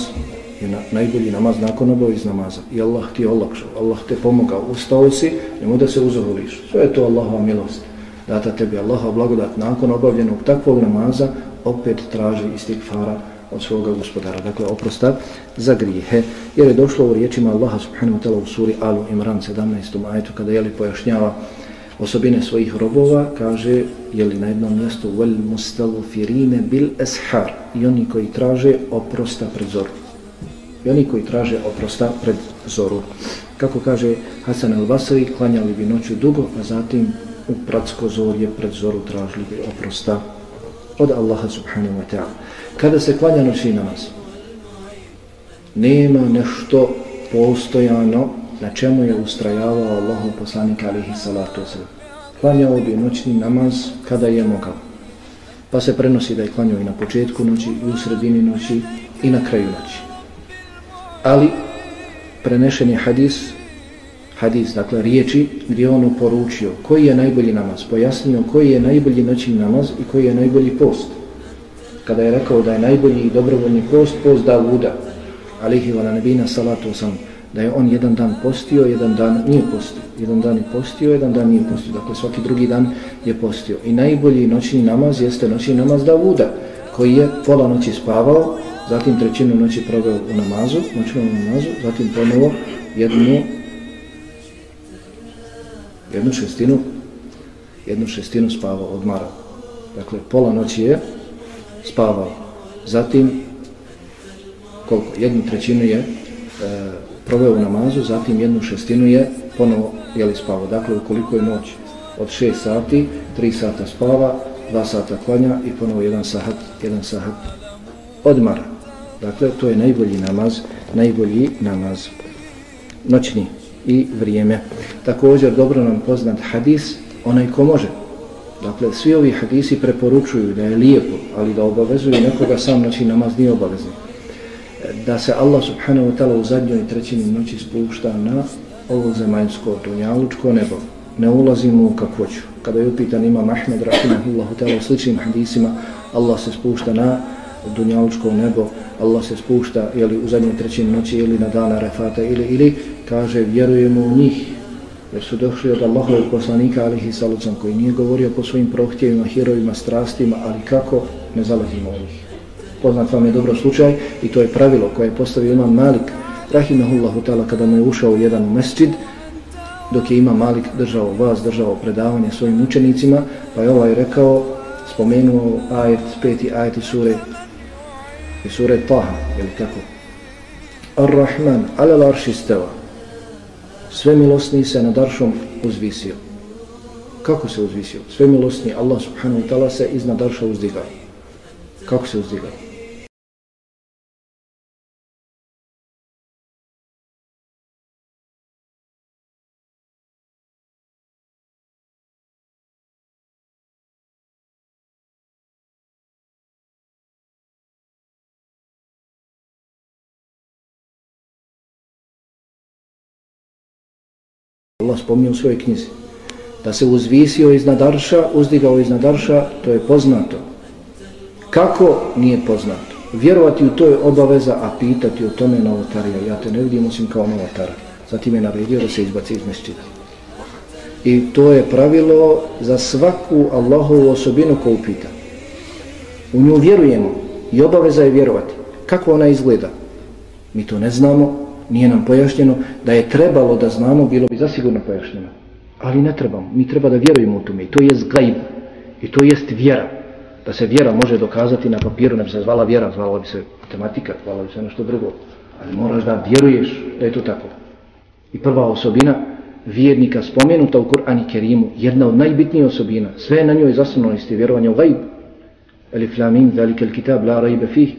je na, najbolji namaz nakon obaviz namaza. I Allah ti je olakšao, Allah te pomogao, ustao si, nemoj da se uzoholiš. Sve je to Allahova milost. Data tebi Allaha blagodat nakon obavljenog takvog namaza, opet traži istekvara od svoga gospodara. Dakle, oprosta za grijehe. Jer je došlo u riječima Allaha subhanahu wa ta'la u suri Alu Imran 17. ajetu kada je li pojašnjava osobine svojih robova, kaže je li na jednom mjestu vel mustalu firine bil eshar i oni koji traže oprosta pred zoru. I oni koji traže oprosta pred zoru. Kako kaže Hasan al-Basri, klanjali bi noću dugo, a zatim u pratsko zorje pred zoru tražili bi oprosta od Allaha subhanahu wa ta'ala kada se klanja noći namaz nema nešto postojano na čemu je ustrajavao Allahov poslanik alihi salatu wasalam. Klanjao bi noćni namaz kada je mogao. Pa se prenosi da je klanjao i na početku noći, i u sredini noći, i na kraju noći. Ali prenešen je hadis, hadis, dakle riječi, gdje on poručio koji je najbolji namaz, pojasnio koji je najbolji noćni namaz i koji je najbolji post kada je rekao da je najbolji i dobrovoljni post, post Davuda, alihi wa nabina salatu sam, da je on jedan dan postio, jedan dan nije postio. Jedan dan je postio, jedan dan nije postio. Dakle, svaki drugi dan je postio. I najbolji noćni namaz jeste noćni namaz Davuda, koji je pola noći spavao, zatim trećinu noći proveo u namazu, noćnom namazu, zatim ponovo jednu, jednu šestinu, jednu šestinu spavao odmarao. Dakle, pola noći je spavao. Zatim, koliko? Jednu trećinu je e, proveo u namazu, zatim jednu šestinu je ponovo jeli spavao. Dakle, ukoliko je noć od 6 sati, 3 sata spava, 2 sata klanja i ponovo jedan sat, jedan sat odmara. Dakle, to je najbolji namaz, najbolji namaz noćni i vrijeme. Također, dobro nam poznat hadis, onaj ko može, Dakle, svi ovi hadisi preporučuju da je lijepo, ali da obavezuju nekoga sam noći namaz nije obavezan. Da se Allah subhanahu wa ta'ala u zadnjoj trećini noći spušta na ovo zemaljsko dunjalučko nebo. Ne ulazimo u kakvoću. Kada je upitan imam Ahmed rahimahullahu ta'ala u sličnim hadisima, Allah se spušta na dunjalučko nebo, Allah se spušta jeli, u zadnjoj trećini noći ili na dana refata ili, ili kaže vjerujemo u njih jer su došli od Allahovog poslanika alihi salucam koji nije govorio po svojim prohtjevima, hirovima, strastima, ali kako ne zalazimo u njih. Poznat vam je dobro slučaj i to je pravilo koje je postavio imam Malik rahimahullahu ta'ala kada mu je ušao u jedan mesčid dok je imam Malik držao vas, držao predavanje svojim učenicima pa je ovaj rekao, spomenuo ajet, peti ajet iz sure iz sure Taha, je li tako? Ar-Rahman, ala arši steva svemilosni se nad aršom uzvisio. Kako se uzvisio? Svemilosni Allah subhanahu wa ta'ala se iznad arša uzdigao. Kako se uzdigao? Allah spominje u svojoj knjizi. Da se uzvisio iznad Arša, uzdigao iznad Arša, to je poznato. Kako nije poznato? Vjerovati u to je obaveza, a pitati o tome novotarija. Ja te ne vidim osim kao novotara. Zatim je naredio da se izbaci iz mešćina. I to je pravilo za svaku Allahovu osobinu koju pita. U nju vjerujemo i obaveza je vjerovati. Kako ona izgleda? Mi to ne znamo, nije nam pojašnjeno, da je trebalo da znamo, bilo bi zasigurno pojašnjeno. Ali ne trebamo, mi treba da vjerujemo u tome i to je zgajb i to jest vjera. Da se vjera može dokazati na papiru, ne bi se zvala vjera, zvala bi se matematika, zvala bi se ono nešto drugo. Ali moraš da vjeruješ da je to tako. I prva osobina vjernika spomenuta u Kur'an i Kerimu, jedna od najbitnijih osobina, sve je na njoj zasnovno isti vjerovanje u gajb. Elif lamim, zalike il kitab, la rajbe fih,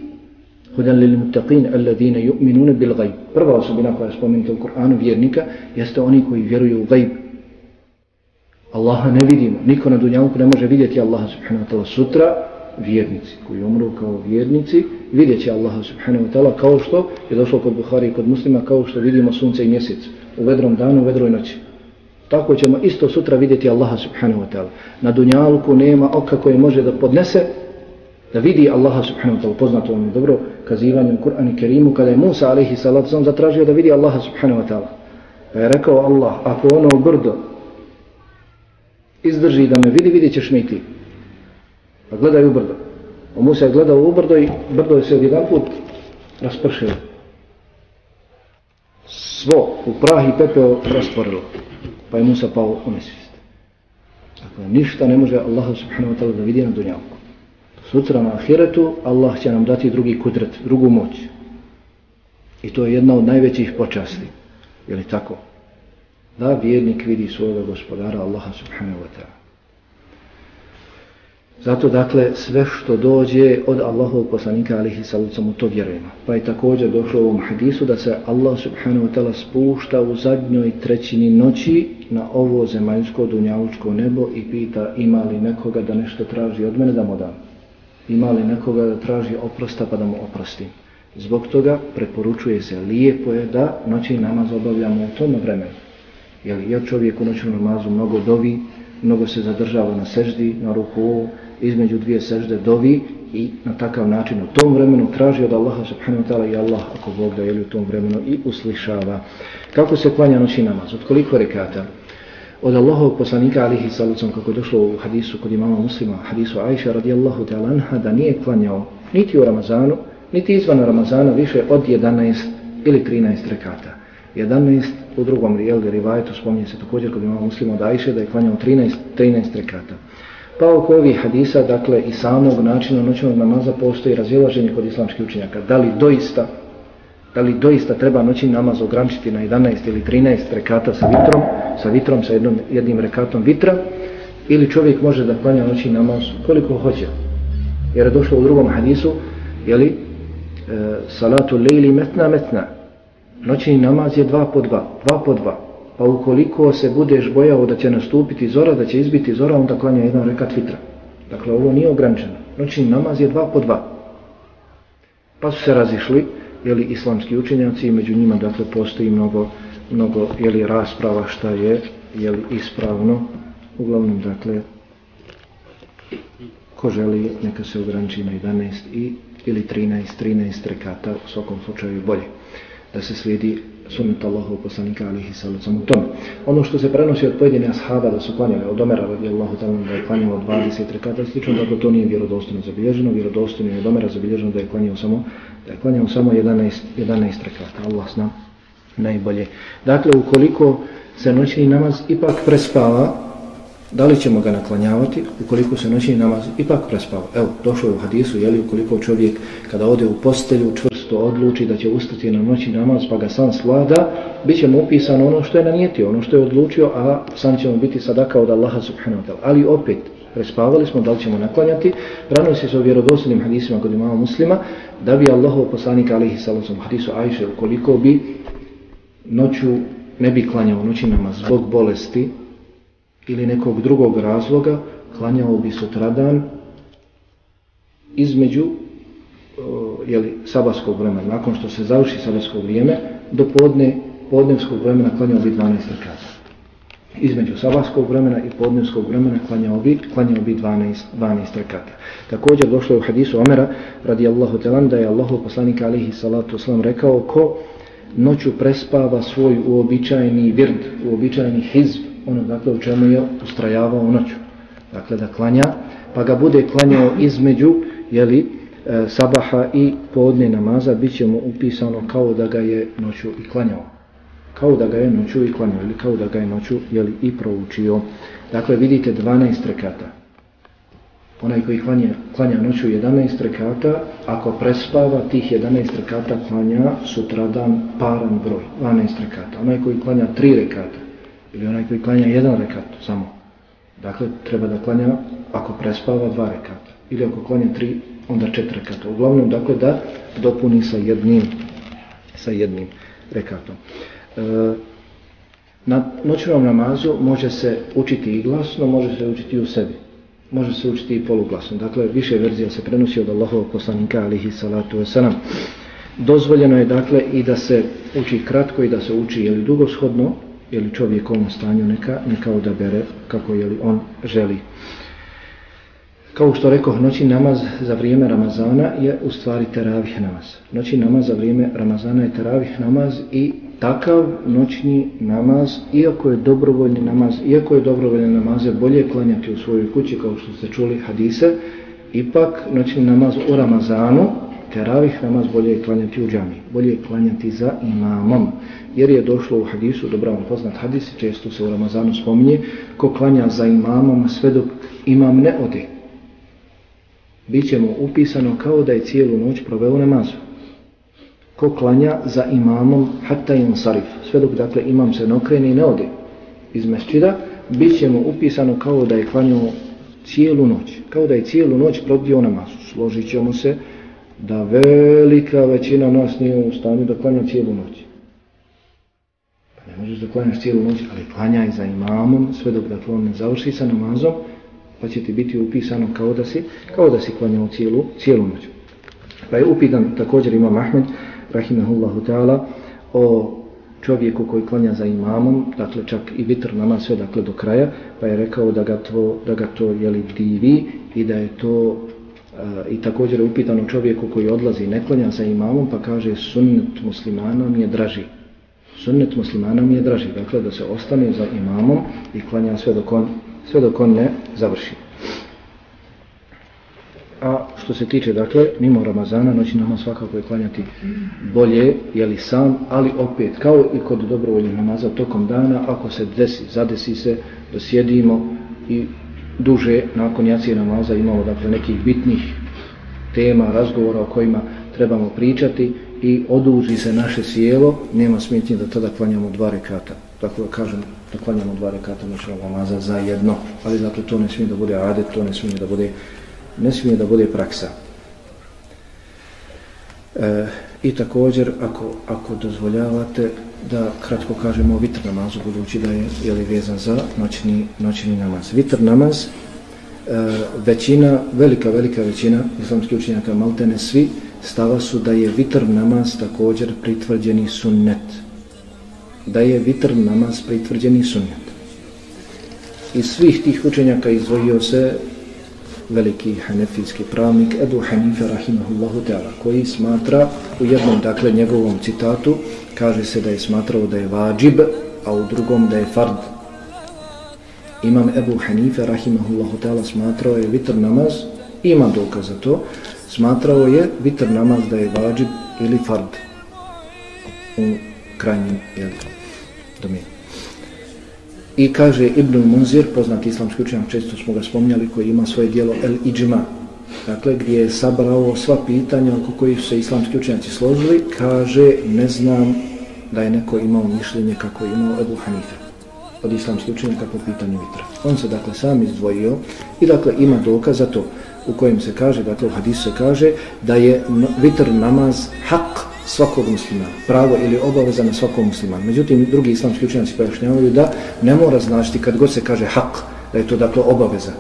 hudan lil muttaqin alladhina yu'minuna bil ghaib. Prva osobina koja je spomenuta u Kur'anu vjernika jeste oni koji vjeruju u ghaib. Allaha ne vidimo, niko na dunjalku ne može vidjeti Allaha subhanahu wa ta'ala sutra, vjernici koji umru kao vjernici, vidjet će Allaha subhanahu wa ta'ala kao što je došlo kod Buhari i kod muslima, kao što vidimo sunce i mjesec u vedrom danu, u vedroj noći. Tako ćemo isto sutra vidjeti Allaha subhanahu wa ta'ala. Na dunjalku nema oka koje može da podnese da vidi Allaha subhanahu wa ta'ala, poznato vam je dobro kazivanjem Kur'an i Kerimu, kada je Musa alaihi salatu sam zatražio da vidi Allaha subhanahu wa ta'ala. Pa je rekao Allah, ako ono brdo izdrži da me vidi, vidit ćeš me i ti. Pa gledaj u brdo. O Musa je gledao u brdo i brdo je se jedan put raspršilo. Svo u prah i pepeo rastvorilo. Pa je Musa pao u nesvijest. Dakle, ništa ne može Allaha subhanahu wa ta'ala da vidi na dunjavku sutra na ahiretu Allah će nam dati drugi kudret, drugu moć. I to je jedna od najvećih počasti. Je li tako? Da vjernik vidi svoga gospodara Allaha subhanahu wa ta'ala. Zato dakle sve što dođe od Allahovog poslanika alihi salucam u to vjerujemo. Pa je također došlo u ovom hadisu da se Allah subhanahu wa ta'ala spušta u zadnjoj trećini noći na ovo zemaljsko dunjavučko nebo i pita ima li nekoga da nešto traži od mene da mu dam ima li nekoga da traži oprosta pa da mu oprostim. Zbog toga preporučuje se lijepo je da noći namaz obavljamo u tom vremenu. Jer je čovjek u noćnom namazu mnogo dovi, mnogo se zadržava na seždi, na ruku, između dvije sežde dovi i na takav način u tom vremenu traži od Allaha subhanahu wa ta'ala i Allah ako Bog da je u tom vremenu i uslišava. Kako se klanja noći namaz? Od koliko rekata? Od Allahovog poslanika alihi salucom kako je došlo u hadisu kod imama muslima, hadisu Ajša radijallahu ta'ala anha, da nije klanjao niti u Ramazanu, niti izvan Ramazana više od 11 ili 13 rekata. 11 u drugom rijeli rivajetu spominje se također kod imama muslima od Ajše da je klanjao 13, 13 rekata. Pa oko ovih hadisa, dakle i samog načina noćnog namaza postoji razilaženje kod islamskih učenjaka. Da li doista da li doista treba noći namaz ograničiti na 11 ili 13 rekata sa vitrom, sa vitrom, sa jednom, jednim rekatom vitra, ili čovjek može da klanja noći namaz koliko hoće. Jer je došlo u drugom hadisu, jeli, e, salatu lejli metna metna, noćni namaz je dva po dva, dva po dva. Pa ukoliko se budeš bojao da će nastupiti zora, da će izbiti zora, onda klanja jedan rekat vitra. Dakle, ovo nije ograničeno. Noćni namaz je dva po dva. Pa su se razišli, jeli, islamski učenjaci i među njima dakle postoji mnogo, mnogo jeli, rasprava šta je jeli, ispravno uglavnom dakle ko želi neka se ograniči na 11 i, ili 13 13 rekata u svakom slučaju bolje da se slijedi sunnet Allahov poslanika alihi salacom u tome. Ono što se prenosi od pojedine ashaba da su klanjali od Omera radijallahu ta'ala da je klanjalo 20 rekata slično, dakle to nije vjerodostojno zabilježeno, vjerodostojno je od Omera zabilježeno da je klanjao samo da klanjamo samo 11, 11 rekata. Allah zna najbolje. Dakle, ukoliko se noćni namaz ipak prespava, da li ćemo ga naklanjavati ukoliko se noćni namaz ipak prespava? Evo, došlo je u hadisu, jeli ukoliko čovjek kada ode u postelju čvrsto odluči da će ustati na noćni namaz pa ga san slada, bit će mu upisano ono što je nanijetio, ono što je odlučio, a san će mu biti sadaka od Allaha subhanahu wa ta'ala. Ali opet, prespavali smo, da li ćemo naklanjati, pranosi se sa vjerodostojnim hadisima kod imama muslima, da bi Allahov poslanik alihi sallam hadisu Ajše, ukoliko bi noću ne bi klanjao noćinama zbog bolesti ili nekog drugog razloga, klanjao bi sutradan između jeli, sabarskog vremena. Nakon što se završi sabarsko vrijeme, do podne, podnevskog vremena klanjao bi 12 rekata. Između sabahskog vremena i podnevskog vremena klanjao bi, klanjao bi 12, 12 rekata. Također došlo je u hadisu Omera radijallahu telan da je Allahu poslanik alihi salatu oslam rekao ko noću prespava svoj uobičajeni vird, uobičajeni hizb, ono dakle u čemu je ustrajavao noću. Dakle da klanja, pa ga bude klanjao između jeli, e, sabaha i podne namaza, bit će mu upisano kao da ga je noću i klanjao. Kao da ga je noću i klanio ili kao da ga je noću jeli, i proučio. Dakle, vidite 12 rekata onaj koji klanja, klanja noću 11 rekata, ako prespava tih 11 rekata klanja sutradan paran broj, 12 rekata. Onaj koji klanja 3 rekata, ili onaj koji klanja 1 rekat samo, dakle treba da klanja ako prespava 2 rekata, ili ako klanja 3, onda 4 rekata. Uglavnom, dakle, da dopuni sa jednim, sa jednim rekatom. E, na noćnom namazu može se učiti i glasno, može se učiti u sebi može se učiti i poluglasno. Dakle, više verzija se prenosi od Allahovog poslanika, alihi salatu wasalam. Dozvoljeno je, dakle, i da se uči kratko i da se uči, jeli dugoshodno, jeli čovjek ovom stanju neka, neka odabere kako jeli on želi. Kao što rekao, noći namaz za vrijeme Ramazana je u stvari teravih namaz. Noći namaz za vrijeme Ramazana je teravih namaz i takav noćni namaz, iako je dobrovoljni namaz, iako je dobrovoljni namaz, je bolje klanjati u svojoj kući, kao što ste čuli hadise, ipak noćni namaz u Ramazanu, teravih namaz bolje je klanjati u džami, bolje je klanjati za imamom, jer je došlo u hadisu, dobro vam poznat hadis, često se u Ramazanu spominje, ko klanja za imamom sve dok imam ne ode, Bićemo mu upisano kao da je cijelu noć proveo namazu ko klanja za imamom hatta im sarif. Sve dok dakle imam se ne okrene i ne ode iz mešćida, bit će mu upisano kao da je klanjao cijelu noć. Kao da je cijelu noć prodio namaz. Složit ćemo se da velika većina nas nije u stanju da klanja cijelu noć. Pa ne možeš da klanjaš cijelu noć, ali klanjaj za imamom sve dok dakle on ne završi sa namazom, pa će ti biti upisano kao da si, kao da si klanjao cijelu, cijelu noć. Pa je upitan također imam Ahmed, rahimahullahu ta'ala, o čovjeku koji klanja za imamom, dakle čak i vitr nama sve dakle do kraja, pa je rekao da ga to, da ga to jeli divi i da je to e, i također je upitano čovjeku koji odlazi i ne klanja za imamom, pa kaže sunnet muslimana mi je draži. Sunnet muslimana mi je draži, dakle da se ostane za imamom i klanja sve dok on, sve dok on ne završi. A što se tiče, dakle, mimo Ramazana, noći namaz svakako je klanjati bolje, jeli sam, ali opet, kao i kod dobrovoljnih namaza tokom dana, ako se desi, zadesi se, da sjedimo i duže nakon jacije namaza imamo, dakle, nekih bitnih tema, razgovora o kojima trebamo pričati i oduži se naše sjelo, nema smetnje da tada klanjamo dva rekata. Tako da kažem, da klanjamo dva rekata noćnog namaza za jedno, ali dakle, to ne smije da bude adet, to ne smije da bude ne smije da bude praksa. E, I također, ako, ako dozvoljavate da kratko kažemo o vitr namazu, budući da je, je li vezan za noćni, noćni namaz. Vitr namaz, e, većina, velika, velika većina islamskih učenjaka, maltene svi, stava su da je vitr namaz također pritvrđeni sunnet. Da je vitr namaz pritvrđeni sunnet. Iz svih tih učenjaka izdvojio se veliki hanefijski pravnik Ebu Hanife rahimahullahu ta'ala koji smatra u jednom dakle njegovom citatu kaže se da je smatrao da je vađib, a u drugom da je fard. Imam Ebu Hanife, rahimahullahu ta'ala, smatrao je vitr namaz, ima dokaz za to, smatrao je vitr namaz da je vađib ili fard u krajnjem jeliku domenu. I kaže Ibn Munzir, poznati islamski učenjak, često smo ga spomnjali, koji ima svoje dijelo El Iđma, dakle, gdje je sabrao sva pitanja oko kojih su se islamski učenjaci složili, kaže, ne znam da je neko imao mišljenje kako je imao Ebu Hanife od islamskih učenjaka po pitanju vitra. On se dakle sam izdvojio i dakle ima dokaz za to u kojem se kaže, dakle u hadisu se kaže da je vitr namaz hak svakog muslima, pravo ili obaveza na svakog muslima. Međutim, drugi islamski učenjaci pojašnjavaju da ne mora značiti kad god se kaže hak, da je to dakle obaveza.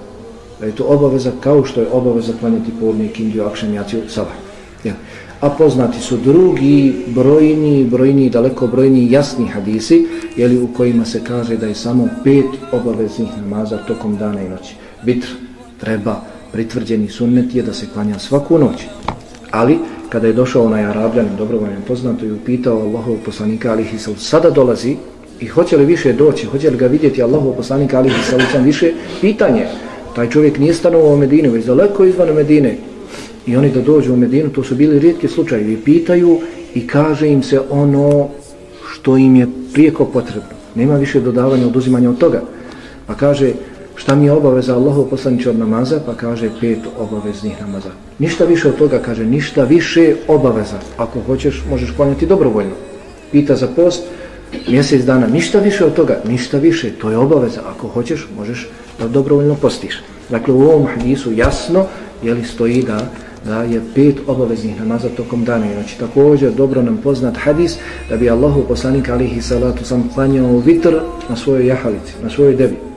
Da je to obaveza kao što je obaveza planjati pornik, indiju, akšem, jaciju, sabah. Ja. A poznati su drugi brojni, brojni, daleko brojni jasni hadisi, jeli, u kojima se kaže da je samo pet obaveznih namaza tokom dana i noći. Bitr treba pritvrđeni sunnet je da se klanja svaku noć. Ali, kada je došao onaj Arabljanin, dobrovoljno poznato, i upitao Allahov poslanika alihi sal, sada dolazi i hoće li više doći, hoće li ga vidjeti Allahov poslanika alihi sal, više pitanje. Taj čovjek nije stanovao u Medini, već daleko izvan Medine. I oni da dođu u Medinu, to su bili rijetki slučajevi, pitaju i kaže im se ono što im je prijeko potrebno. Nema više dodavanja, oduzimanja od toga. Pa kaže, šta mi je obaveza Allahu poslanića od namaza? Pa kaže, pet obaveznih namaza. Ništa više od toga, kaže, ništa više obaveza. Ako hoćeš, možeš klanjati dobrovoljno. Pita za post, mjesec dana, ništa više od toga, ništa više, to je obaveza. Ako hoćeš, možeš da dobrovoljno postiš. Dakle, u ovom hadisu jasno, je li stoji da da je pet obaveznih namaza tokom dana. Znači također dobro nam poznat hadis da bi Allahu poslanik alihi salatu sam klanjao vitr na svojoj jahalici, na svojoj debi.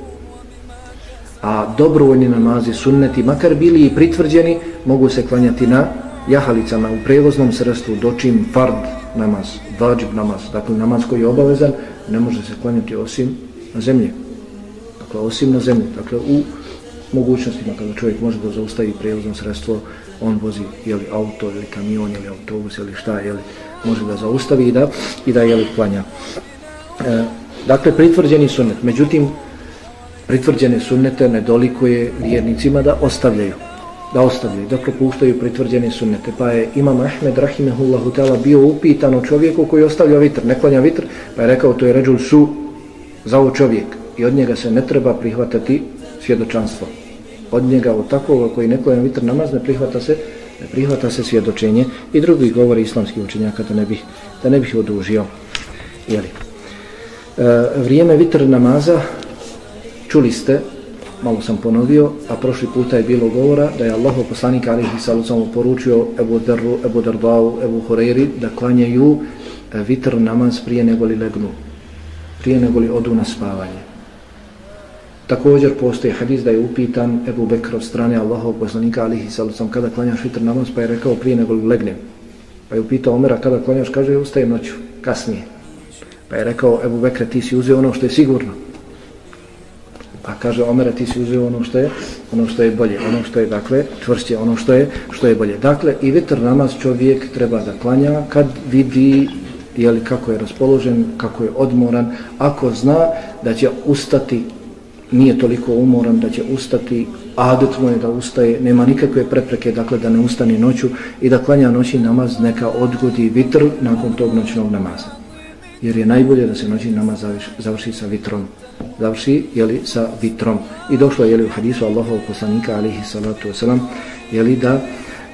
A dobrovoljni namazi, sunneti, makar bili i pritvrđeni, mogu se klanjati na jahalicama u prevoznom sredstvu, dočim fard namaz, vađib namaz, dakle namaz koji je obavezan, ne može se klanjati osim na zemlji. Dakle, osim na zemlji, dakle u mogućnostima kada čovjek može da zaustavi prevozno sredstvo, on vozi jeli, auto ili kamion ili autobus ili šta, jeli, može da zaustavi i da, i da jeli, klanja. E, dakle, pritvrđeni sunnet. Međutim, pritvrđene sunnete ne dolikuje vjernicima da ostavljaju. Da ostavljaju, da propuštaju pritvrđene sunnete. Pa je Imam Ahmed Rahimehullahu Teala bio upitan o čovjeku koji ostavlja vitr, ne klanja vitr, pa je rekao to je ređul su za ovo čovjek i od njega se ne treba prihvatati svjedočanstvo od njega od takvog koji ne klanja vitr namaz ne prihvata se ne prihvata se svjedočenje i drugi govori islamski učenjaka da ne bih da ne bih odužio jeli. E, vrijeme vitr namaza čuli ste malo sam ponovio a prošli puta je bilo govora da je Allahu poslanik alihi sallam poručio Ebu Darru, Ebu Dardau, Ebu Hureyri da klanjaju e, vitr namaz prije nego li legnu prije nego li odu na spavanje Također postoji hadis da je upitan Ebu Bekr od strane Allahov poslanika alihi sallam kada klanjaš vitr namaz pa je rekao prije nego li legnem. Pa je upitao Omera kada klanjaš, kaže ustajem noću, kasnije. Pa je rekao Ebu Bekre ti si uzeo ono što je sigurno. Pa kaže Omer, ti si uzeo ono što je ono što je bolje, ono što je dakle čvršće, ono što je što je bolje. Dakle i vitr namaz čovjek treba da klanja kad vidi jeli, kako je raspoložen, kako je odmoran, ako zna da će ustati nije toliko umoran da će ustati, adet mu je da ustaje, nema nikakve prepreke, dakle da ne ustane noću i da klanja noći namaz, neka odgodi vitr nakon tog noćnog namaza. Jer je najbolje da se noći namaz završi sa vitrom. Završi, jeli, sa vitrom. I došlo je, jeli, u hadisu Allahov poslanika, alihi salatu wasalam, jeli, da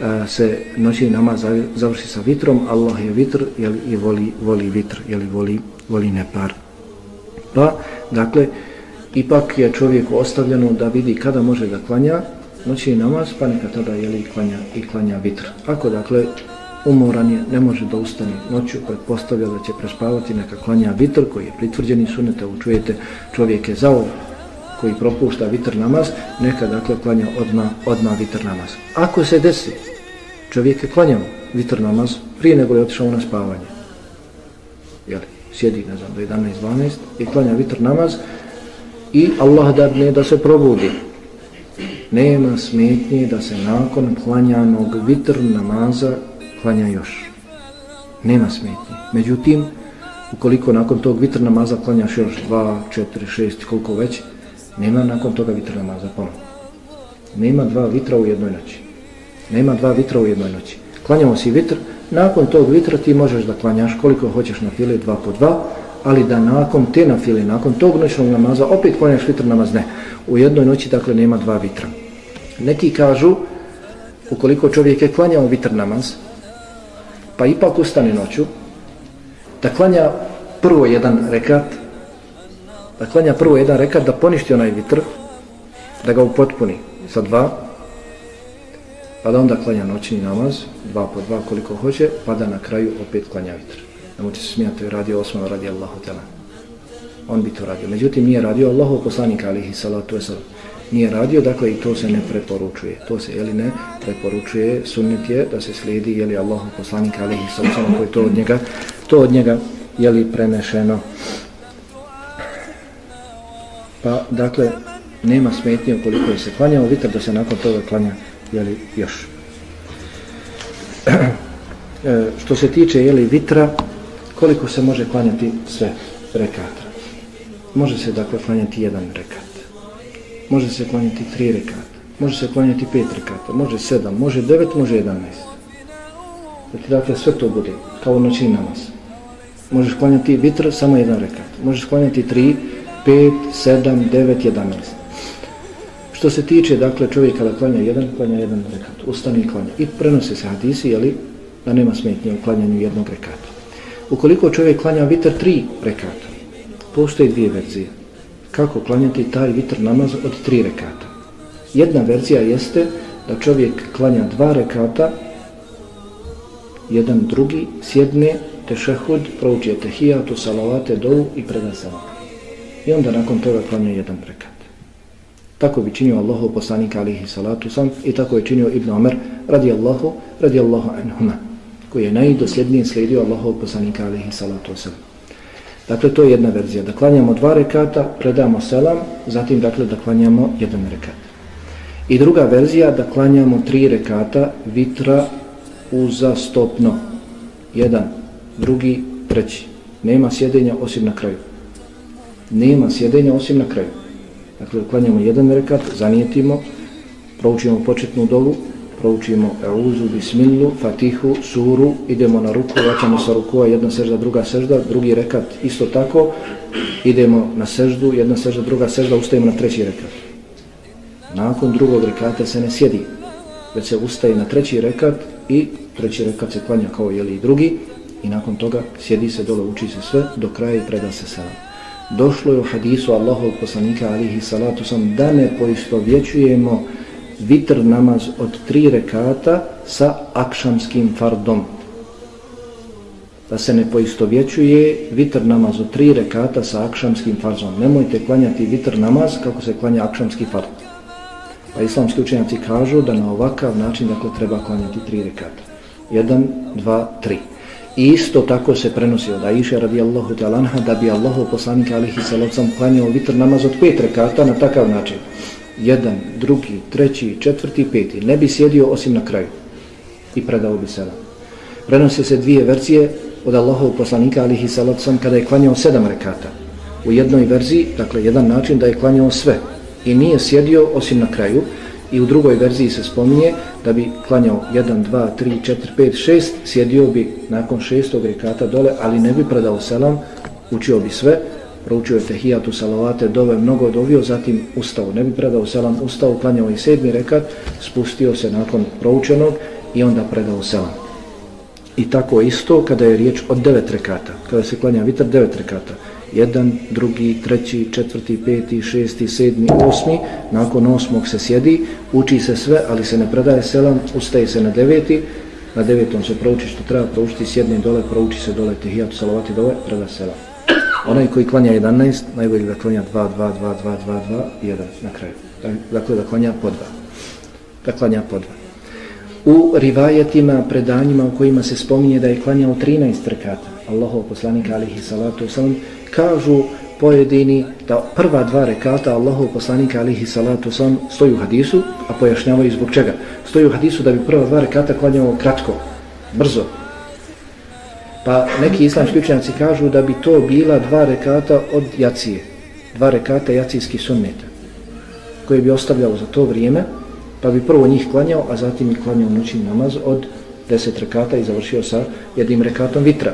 a, se noći namaz završi sa vitrom, Allah je vitr, jeli, i voli, voli vitr, jeli, voli, voli nepar. Pa, dakle, ipak je čovjeku ostavljeno da vidi kada može da klanja noći namaz, pa neka tada jeli klanja i klanja vitr. Ako dakle umoran je, ne može da ustane noću, pretpostavlja da će prespavati neka klanja vitr koji je pritvrđeni sunet, evo čujete čovjek je zao koji propušta vitr namaz, neka dakle klanja odma, odma vitr namaz. Ako se desi, čovjek je klanjao vitr namaz prije nego je otišao na spavanje, jeli, sjedi, ne znam, do 11-12 i klanja vitr namaz, i Allah dadne da se probudi. Nema smetnje da se nakon klanjanog vitr namaza klanja još. Nema smetnje. Međutim, Ukoliko nakon tog vitr namaza klanjaš još 2, 4, 6, koliko već, nema nakon toga vitr namaza ponovno. Pa. Nema dva vitra u jednoj noći. Nema dva vitra u jednoj noći. Klanjamo si vitr, nakon tog vitra ti možeš da klanjaš koliko hoćeš na file, dva po dva, ali da nakon te na file, nakon tog noćnog namaza, opet klanjaš vitr namaz, ne. U jednoj noći, dakle, nema dva vitra. Neki kažu, ukoliko čovjek je klanjao vitr namaz, pa ipak ustane noću, da klanja prvo jedan rekat, da klanja prvo jedan rekat, da poništi onaj vitr, da ga upotpuni sa dva, pa da onda klanja noćni namaz, dva po dva koliko hoće, pa da na kraju opet klanja vitr. Nemojte se smijati, radio osmano, radi Allahu tela. On bi to radio. Međutim, nije radio Allahu poslanika, alihi salatu wasalam. Nije radio, dakle, i to se ne preporučuje. To se, jeli ne, preporučuje, sunnet je da se slijedi, jeli Allahu poslanika, alihi salatu koji to od njega, to od njega, jeli prenešeno. Pa, dakle, nema smetnje ukoliko je se klanjao vitr, da se nakon toga klanja jeli, još. e, što se tiče jeli, vitra, koliko se može klanjati sve rekata? Može se dakle klanjati jedan rekat. Može se klanjati tri rekata. Može se klanjati pet rekata. Može sedam, može devet, može jedanest. Dakle, sve to bude kao noći namaz. Možeš klanjati vitr, samo jedan rekat. Možeš klanjati tri, pet, sedam, devet, jedanest. Što se tiče, dakle, čovjeka da klanja jedan, klanja jedan rekat, ustani i klanja. I prenose se hadisi, jeli, da nema smetnje u klanjanju jednog rekata. Ukoliko čovjek klanja vitr tri rekata, postoje dvije verzije. Kako klanjati taj vitr namaz od tri rekata? Jedna verzija jeste da čovjek klanja dva rekata, jedan drugi, sjedne, tešehud, prouči etehijatu, salavate, dovu i preda salat. I onda nakon toga klanja jedan rekat. Tako bi činio Allahov poslanik alihi salatu sam i tako je činio Ibn Omer radijallahu, radijallahu anhuma koji je najdosljednije slijedio Allahov poslanika alihi salatu sam. Dakle, to je jedna verzija. Da klanjamo dva rekata, predamo selam, zatim dakle da klanjamo jedan rekat. I druga verzija da klanjamo tri rekata vitra uzastopno. Jedan, drugi, treći. Nema sjedenja osim na kraju. Nema sjedenja osim na kraju. Dakle, klanjamo jedan rekat, zanijetimo, proučimo početnu dovu, proučimo Euzu, Bismillu, Fatihu, Suru, idemo na ruku, vraćamo sa rukova, jedna sežda, druga sežda, drugi rekat, isto tako, idemo na seždu, jedna sežda, druga sežda, ustajemo na treći rekat. Nakon drugog rekata se ne sjedi, već se ustaje na treći rekat i treći rekat se klanja kao jeli i drugi i nakon toga sjedi se dole, uči se sve, do kraja i preda se salam došlo je u hadisu Allahov poslanika alihi salatu sam da ne poistovjećujemo vitr namaz od tri rekata sa akšamskim fardom. Da se ne poistovjećuje vitr namaz od tri rekata sa akšamskim farzom. Nemojte klanjati vitr namaz kako se klanja akšamski fard. Pa islamski učenjaci kažu da na ovakav način dakle, treba klanjati tri rekata. Jedan, dva, tri. I isto tako se prenosi od Aisha radijallahu talanha da bi Allahu poslanika alihi salacom klanjao vitr namaz od pet rekata na takav način. Jedan, drugi, treći, četvrti, peti. Ne bi sjedio osim na kraju. I predao bi selam. Prenose se dvije verzije od Allahov poslanika alihi salacom kada je klanjao sedam rekata. U jednoj verziji, dakle jedan način da je klanjao sve. I nije sjedio osim na kraju. I u drugoj verziji se spominje da bi klanjao 1, 2, 3, 4, 5, 6, sjedio bi nakon šestog rekata dole, ali ne bi predao selam, učio bi sve, proučio je tehijatu, salavate, dove, mnogo dovio, zatim ustao, ne bi predao selam, ustao, klanjao i sedmi rekat, spustio se nakon proučenog i onda predao selam. I tako isto kada je riječ od devet rekata, kada se klanja vitr, devet rekata, jedan, drugi, treći, četvrti, peti, šesti, sedmi, osmi, nakon osmog se sjedi, uči se sve, ali se ne predaje selam, ustaje se na deveti, na devetom se prouči što treba proučiti, sjedni dole, prouči se dole, tehijatu, salavati dole, preda selam. Onaj koji klanja 11, najbolje da klanja 2, 2, 2, 2, 2, 2, 1 na kraju. Dakle, da klanja po 2. Da klanja po 2. U rivajetima, predanjima u kojima se spominje da je klanjao 13 rekata, Allahov poslanika alihi salatu wasalam, kažu pojedini da prva dva rekata Allahov poslanika alihi salatu wasalam stoji u hadisu, a pojašnjavaju zbog čega. Stoju u hadisu da bi prva dva rekata klanjao kratko, brzo. Pa neki islamski učenjaci kažu da bi to bila dva rekata od jacije. Dva rekata jacijskih sunneta koje bi ostavljao za to vrijeme, pa bi prvo njih klanjao, a zatim i klanjao noćni namaz od deset rekata i završio sa jednim rekatom vitra.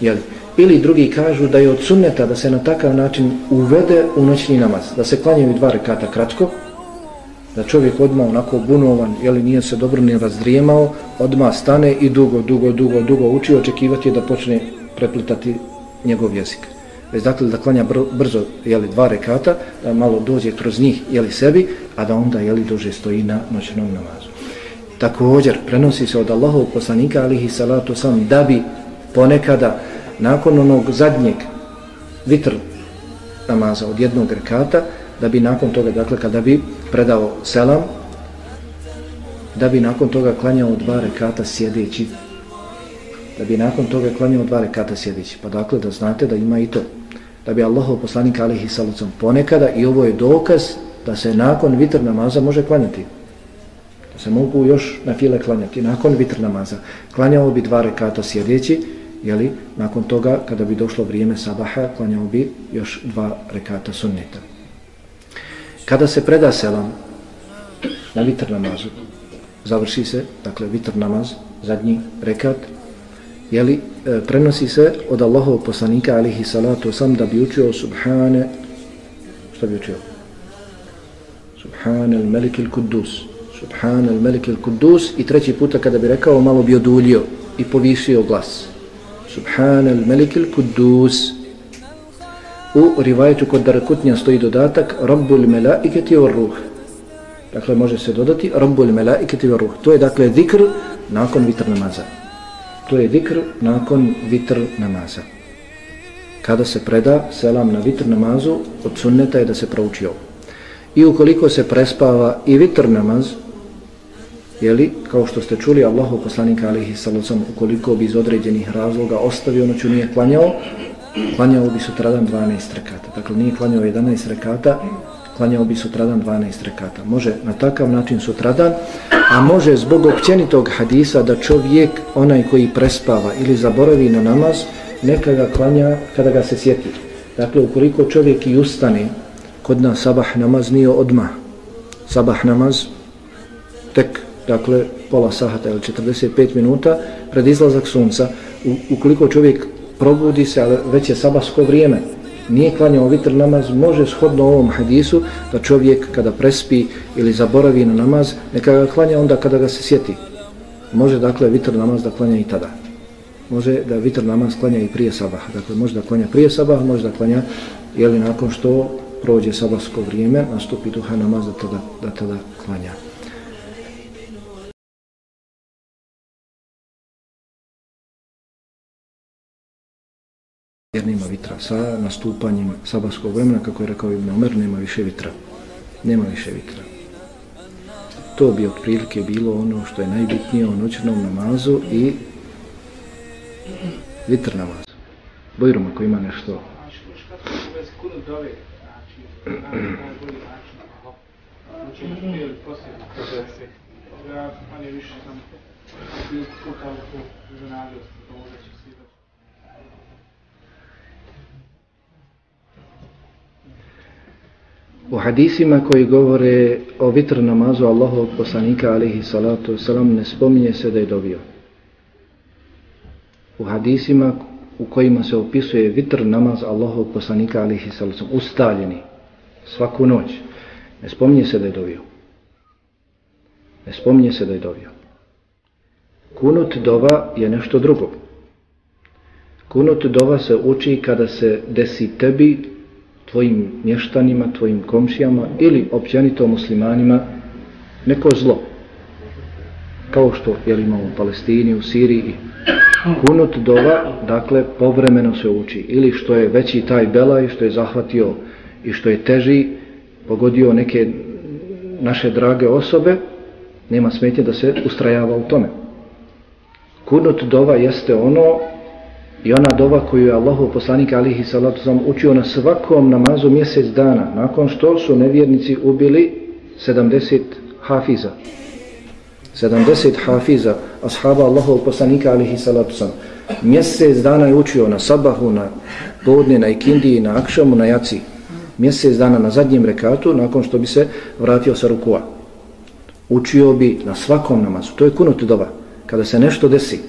Jeli? Ili drugi kažu da je od sunneta da se na takav način uvede u noćni namaz, da se klanjaju dva rekata kratko, da čovjek odmah onako bunovan, jeli nije se dobro ni razdrijemao, odmah stane i dugo, dugo, dugo, dugo uči, očekivati je da počne preplitati njegov jezik. Već dakle da klanja brzo jeli, dva rekata, da malo dođe kroz njih jeli sebi, a da onda jeli duže stoji na noćnom namazu. Također prenosi se od Allahov poslanika alihi salatu sam da bi ponekada nakon onog zadnjeg vitr namaza od jednog rekata, da bi nakon toga, dakle, kada bi predao selam, da bi nakon toga klanjao dva rekata sjedeći. Da bi nakon toga klanjao dva rekata sjedeći. Pa dakle, da znate da ima i to. Da bi Allahov poslanik alihi salucom ponekada, i ovo je dokaz da se nakon vitr namaza može klanjati. Da se mogu još na file klanjati. Nakon vitr namaza klanjao bi dva rekata sjedeći, jeli, nakon toga, kada bi došlo vrijeme sabaha, klanjao bi još dva rekata sunneta. Kada se preda selam na vitr namazu, završi se, dakle, vitr namaz, zadnji rekat, jeli, e, prenosi se od Allahov poslanika, alihi salatu sam, da bi učio subhane, što bi učio? Subhane al-Melik il-Kuddus. Subhane al-Melik il-Kuddus. I treći puta kada bi rekao, malo bi oduljio i povisio glas. Subhane al-Melik il-Kuddus. U rivajetu kod Darakutnja stoji dodatak Rabbul melaiketi var ruh. Dakle, može se dodati Rabbul melaiketi var ruh. To je dakle zikr nakon vitr namaza. To je zikr nakon vitr namaza. Kada se preda selam na vitr namazu, od sunneta je da se prouči ovo. I ukoliko se prespava i vitr namaz, jeli, kao što ste čuli, Allahu poslanika alihi sallam, ukoliko bi iz određenih razloga ostavio noću nije klanjao, klanjao bi sutradan 12 rekata. Dakle, nije klanjao 11 rekata, klanjao bi sutradan 12 rekata. Može na takav način sutradan, a može zbog općenitog hadisa da čovjek, onaj koji prespava ili zaboravi na namaz, neka ga klanja kada ga se sjeti. Dakle, ukoliko čovjek i ustane, kod nas sabah namaz nije odmah. Sabah namaz tek, dakle, pola sahata ili 45 minuta pred izlazak sunca. U, ukoliko čovjek probudi se, ali već je sabasko vrijeme, nije klanjao vitr namaz, može shodno ovom hadisu da čovjek kada prespi ili zaboravi na namaz, neka ga klanja onda kada ga se sjeti. Može dakle vitr namaz da klanja i tada. Može da vitr namaz klanja i prije sabaha. Dakle, može da klanja prije sabaha, može da klanja jeli nakon što prođe sabasko vrijeme, nastupi duha namaz da tada, da tada klanja. Vitra. Sa nastupanjem sabaskog vremena, kako je rekao Ibn Omer, nema više vitra. Nema više vitra. To bi otprilike bilo ono što je najbitnije o noćnom namazu i vitr namaz. Bojrom ako ima nešto. Ja manje više sam bio kutao po ženađosti, to možda će U hadisima koji govore o vitr namazu Allahovog poslanika alihi salatu wasalam ne spominje se da je dobio. U hadisima u kojima se opisuje vitr namaz Allahovog poslanika alihi salatu wasalam ustaljeni svaku noć ne spominje se da je dobio. Ne spominje se da je dobio. Kunut dova je nešto drugo. Kunut dova se uči kada se desi tebi tvojim mještanima, tvojim komšijama ili općenito muslimanima neko zlo. Kao što je imamo u Palestini, u Siriji. Kunut dova, dakle, povremeno se uči. Ili što je veći taj belaj, što je zahvatio i što je teži, pogodio neke naše drage osobe, nema smetje da se ustrajava u tome. Kunut dova jeste ono I ona dova koju je Allahu poslanik alihi salatu sam učio na svakom namazu mjesec dana, nakon što su nevjernici ubili 70 hafiza. 70 hafiza, ashaba Allahu poslanika alihi salatu sam. Mjesec dana je učio na sabahu, na podne, na ikindiji, na akšamu, na jaci. Mjesec dana na zadnjem rekatu, nakon što bi se vratio sa rukua. Učio bi na svakom namazu. To je kunut dova. Kada se nešto desi,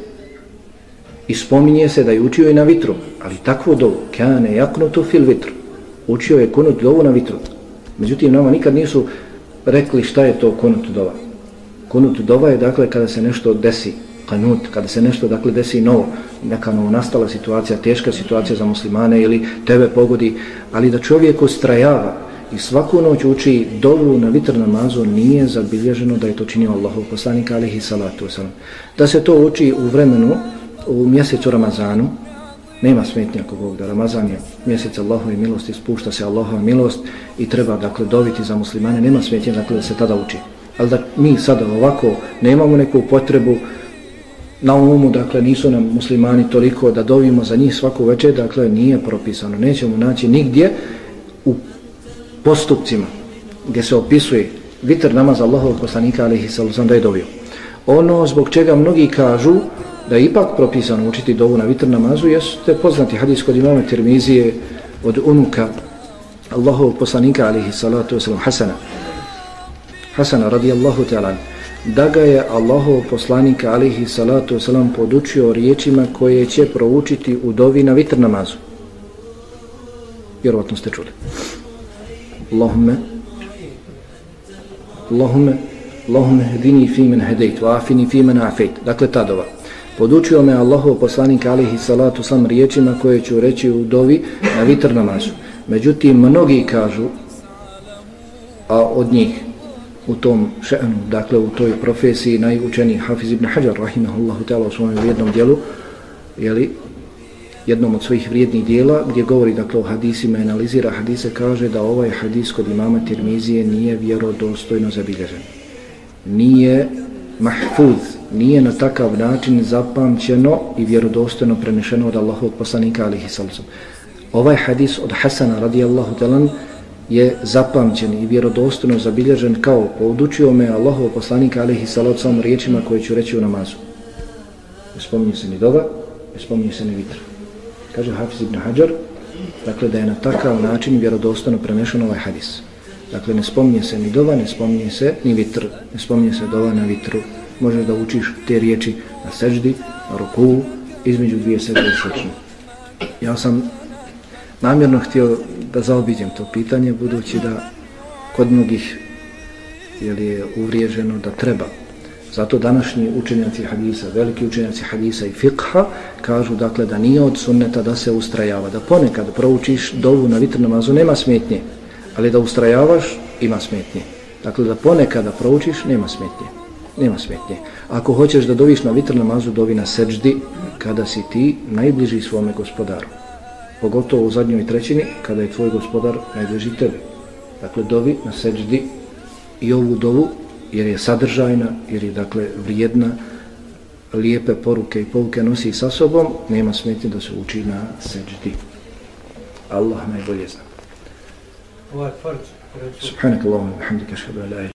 i spominje se da je učio i na vitru, ali takvo dovu, kane jaknutu fil vitru. Učio je kunut dovu na vitru. Međutim, nama nikad nisu rekli šta je to kunut dova. Kunut dova je dakle kada se nešto desi, kanut, kada se nešto dakle desi novo, neka novo nastala situacija, teška situacija za muslimane ili tebe pogodi, ali da čovjek ustrajava i svaku noć uči dovu na vitr namazu nije zabilježeno da je to činio Allahov poslanik alihi salatu wasalam. Da se to uči u vremenu, u mjesecu Ramazanu, nema smetnja ako Bog da Ramazan je mjesec Allahove milosti, spušta se Allahova milost i treba dakle dobiti za muslimane, nema smetnja dakle da se tada uči. Ali da mi sada ovako nemamo neku potrebu na umu, dakle nisu nam muslimani toliko da dovimo za njih svaku večer, dakle nije propisano. Nećemo naći nigdje u postupcima gdje se opisuje vitr namaz Allahovog poslanika alihi sallam da je dovio. Ono zbog čega mnogi kažu da je ipak propisano učiti dovu na vitr namazu jeste poznati hadis kod imama Tirmizije od unuka Allahovog poslanika alihi salatu wasalam Hasana. Hasana radijallahu ta'ala da ga je Allahov poslanika alihi salatu wasalam podučio riječima koje će proučiti u dovi na vitr namazu. Vjerovatno ste čuli. Allahumme Allahumme Allahumme hedini fi men hedejt wa afini fi men afejt. Dakle ta dova. Podučio me Allahov poslanik alihi salatu sam riječima koje ću reći u dovi na vitr namazu. Međutim, mnogi kažu, a od njih u tom še'nu, dakle u toj profesiji najučeniji Hafiz ibn Hajar, rahimahullahu ta'ala, u svojom vrijednom dijelu, jeli, jednom od svojih vrijednih dijela, gdje govori dakle o hadisima, analizira hadise, kaže da ovaj hadis kod imama Tirmizije nije vjerodostojno zabilježen. Nije mahfuz, nije na takav način zapamćeno i vjerodostojno prenešeno od Allahovog poslanika alihi sallam. Ovaj hadis od Hasana radijallahu talan je zapamćen i vjerodostojno zabilježen kao poudučio me Allahov poslanika alihi sallam riječima koje ću reći u namazu. Ne spominje se ni doba, ne spominje se ni vitra. Kaže Hafiz ibn Hajar, dakle da je na takav način vjerodostojno prenešen ovaj hadis. Dakle, ne spominje se ni dova, ne spominje se ni vitr, ne spominje se dova na vitru može da učiš te riječi na seždi, na ruku, između dvije sežde i slično. Ja sam namjerno htio da zaobiđem to pitanje, budući da kod mnogih je li je uvriježeno da treba. Zato današnji učenjaci hadisa, veliki učenjaci hadisa i fikha, kažu dakle da nije od sunneta da se ustrajava, da ponekad proučiš dovu na vitr namazu, nema smetnje, ali da ustrajavaš, ima smetnje. Dakle, da ponekada proučiš, nema smetnje nema smetnje. Ako hoćeš da doviš na vitr namazu, dovi na seđdi kada si ti najbliži svome gospodaru. Pogotovo u zadnjoj trećini, kada je tvoj gospodar najbliži tebi. Dakle, dovi na seđdi i ovu dovu, jer je sadržajna, jer je dakle vrijedna, lijepe poruke i pouke nosi sa sobom, nema smetnje da se uči na seđdi. Allah najbolje zna. Subhanak Allahumma, hamdika, šhadu, la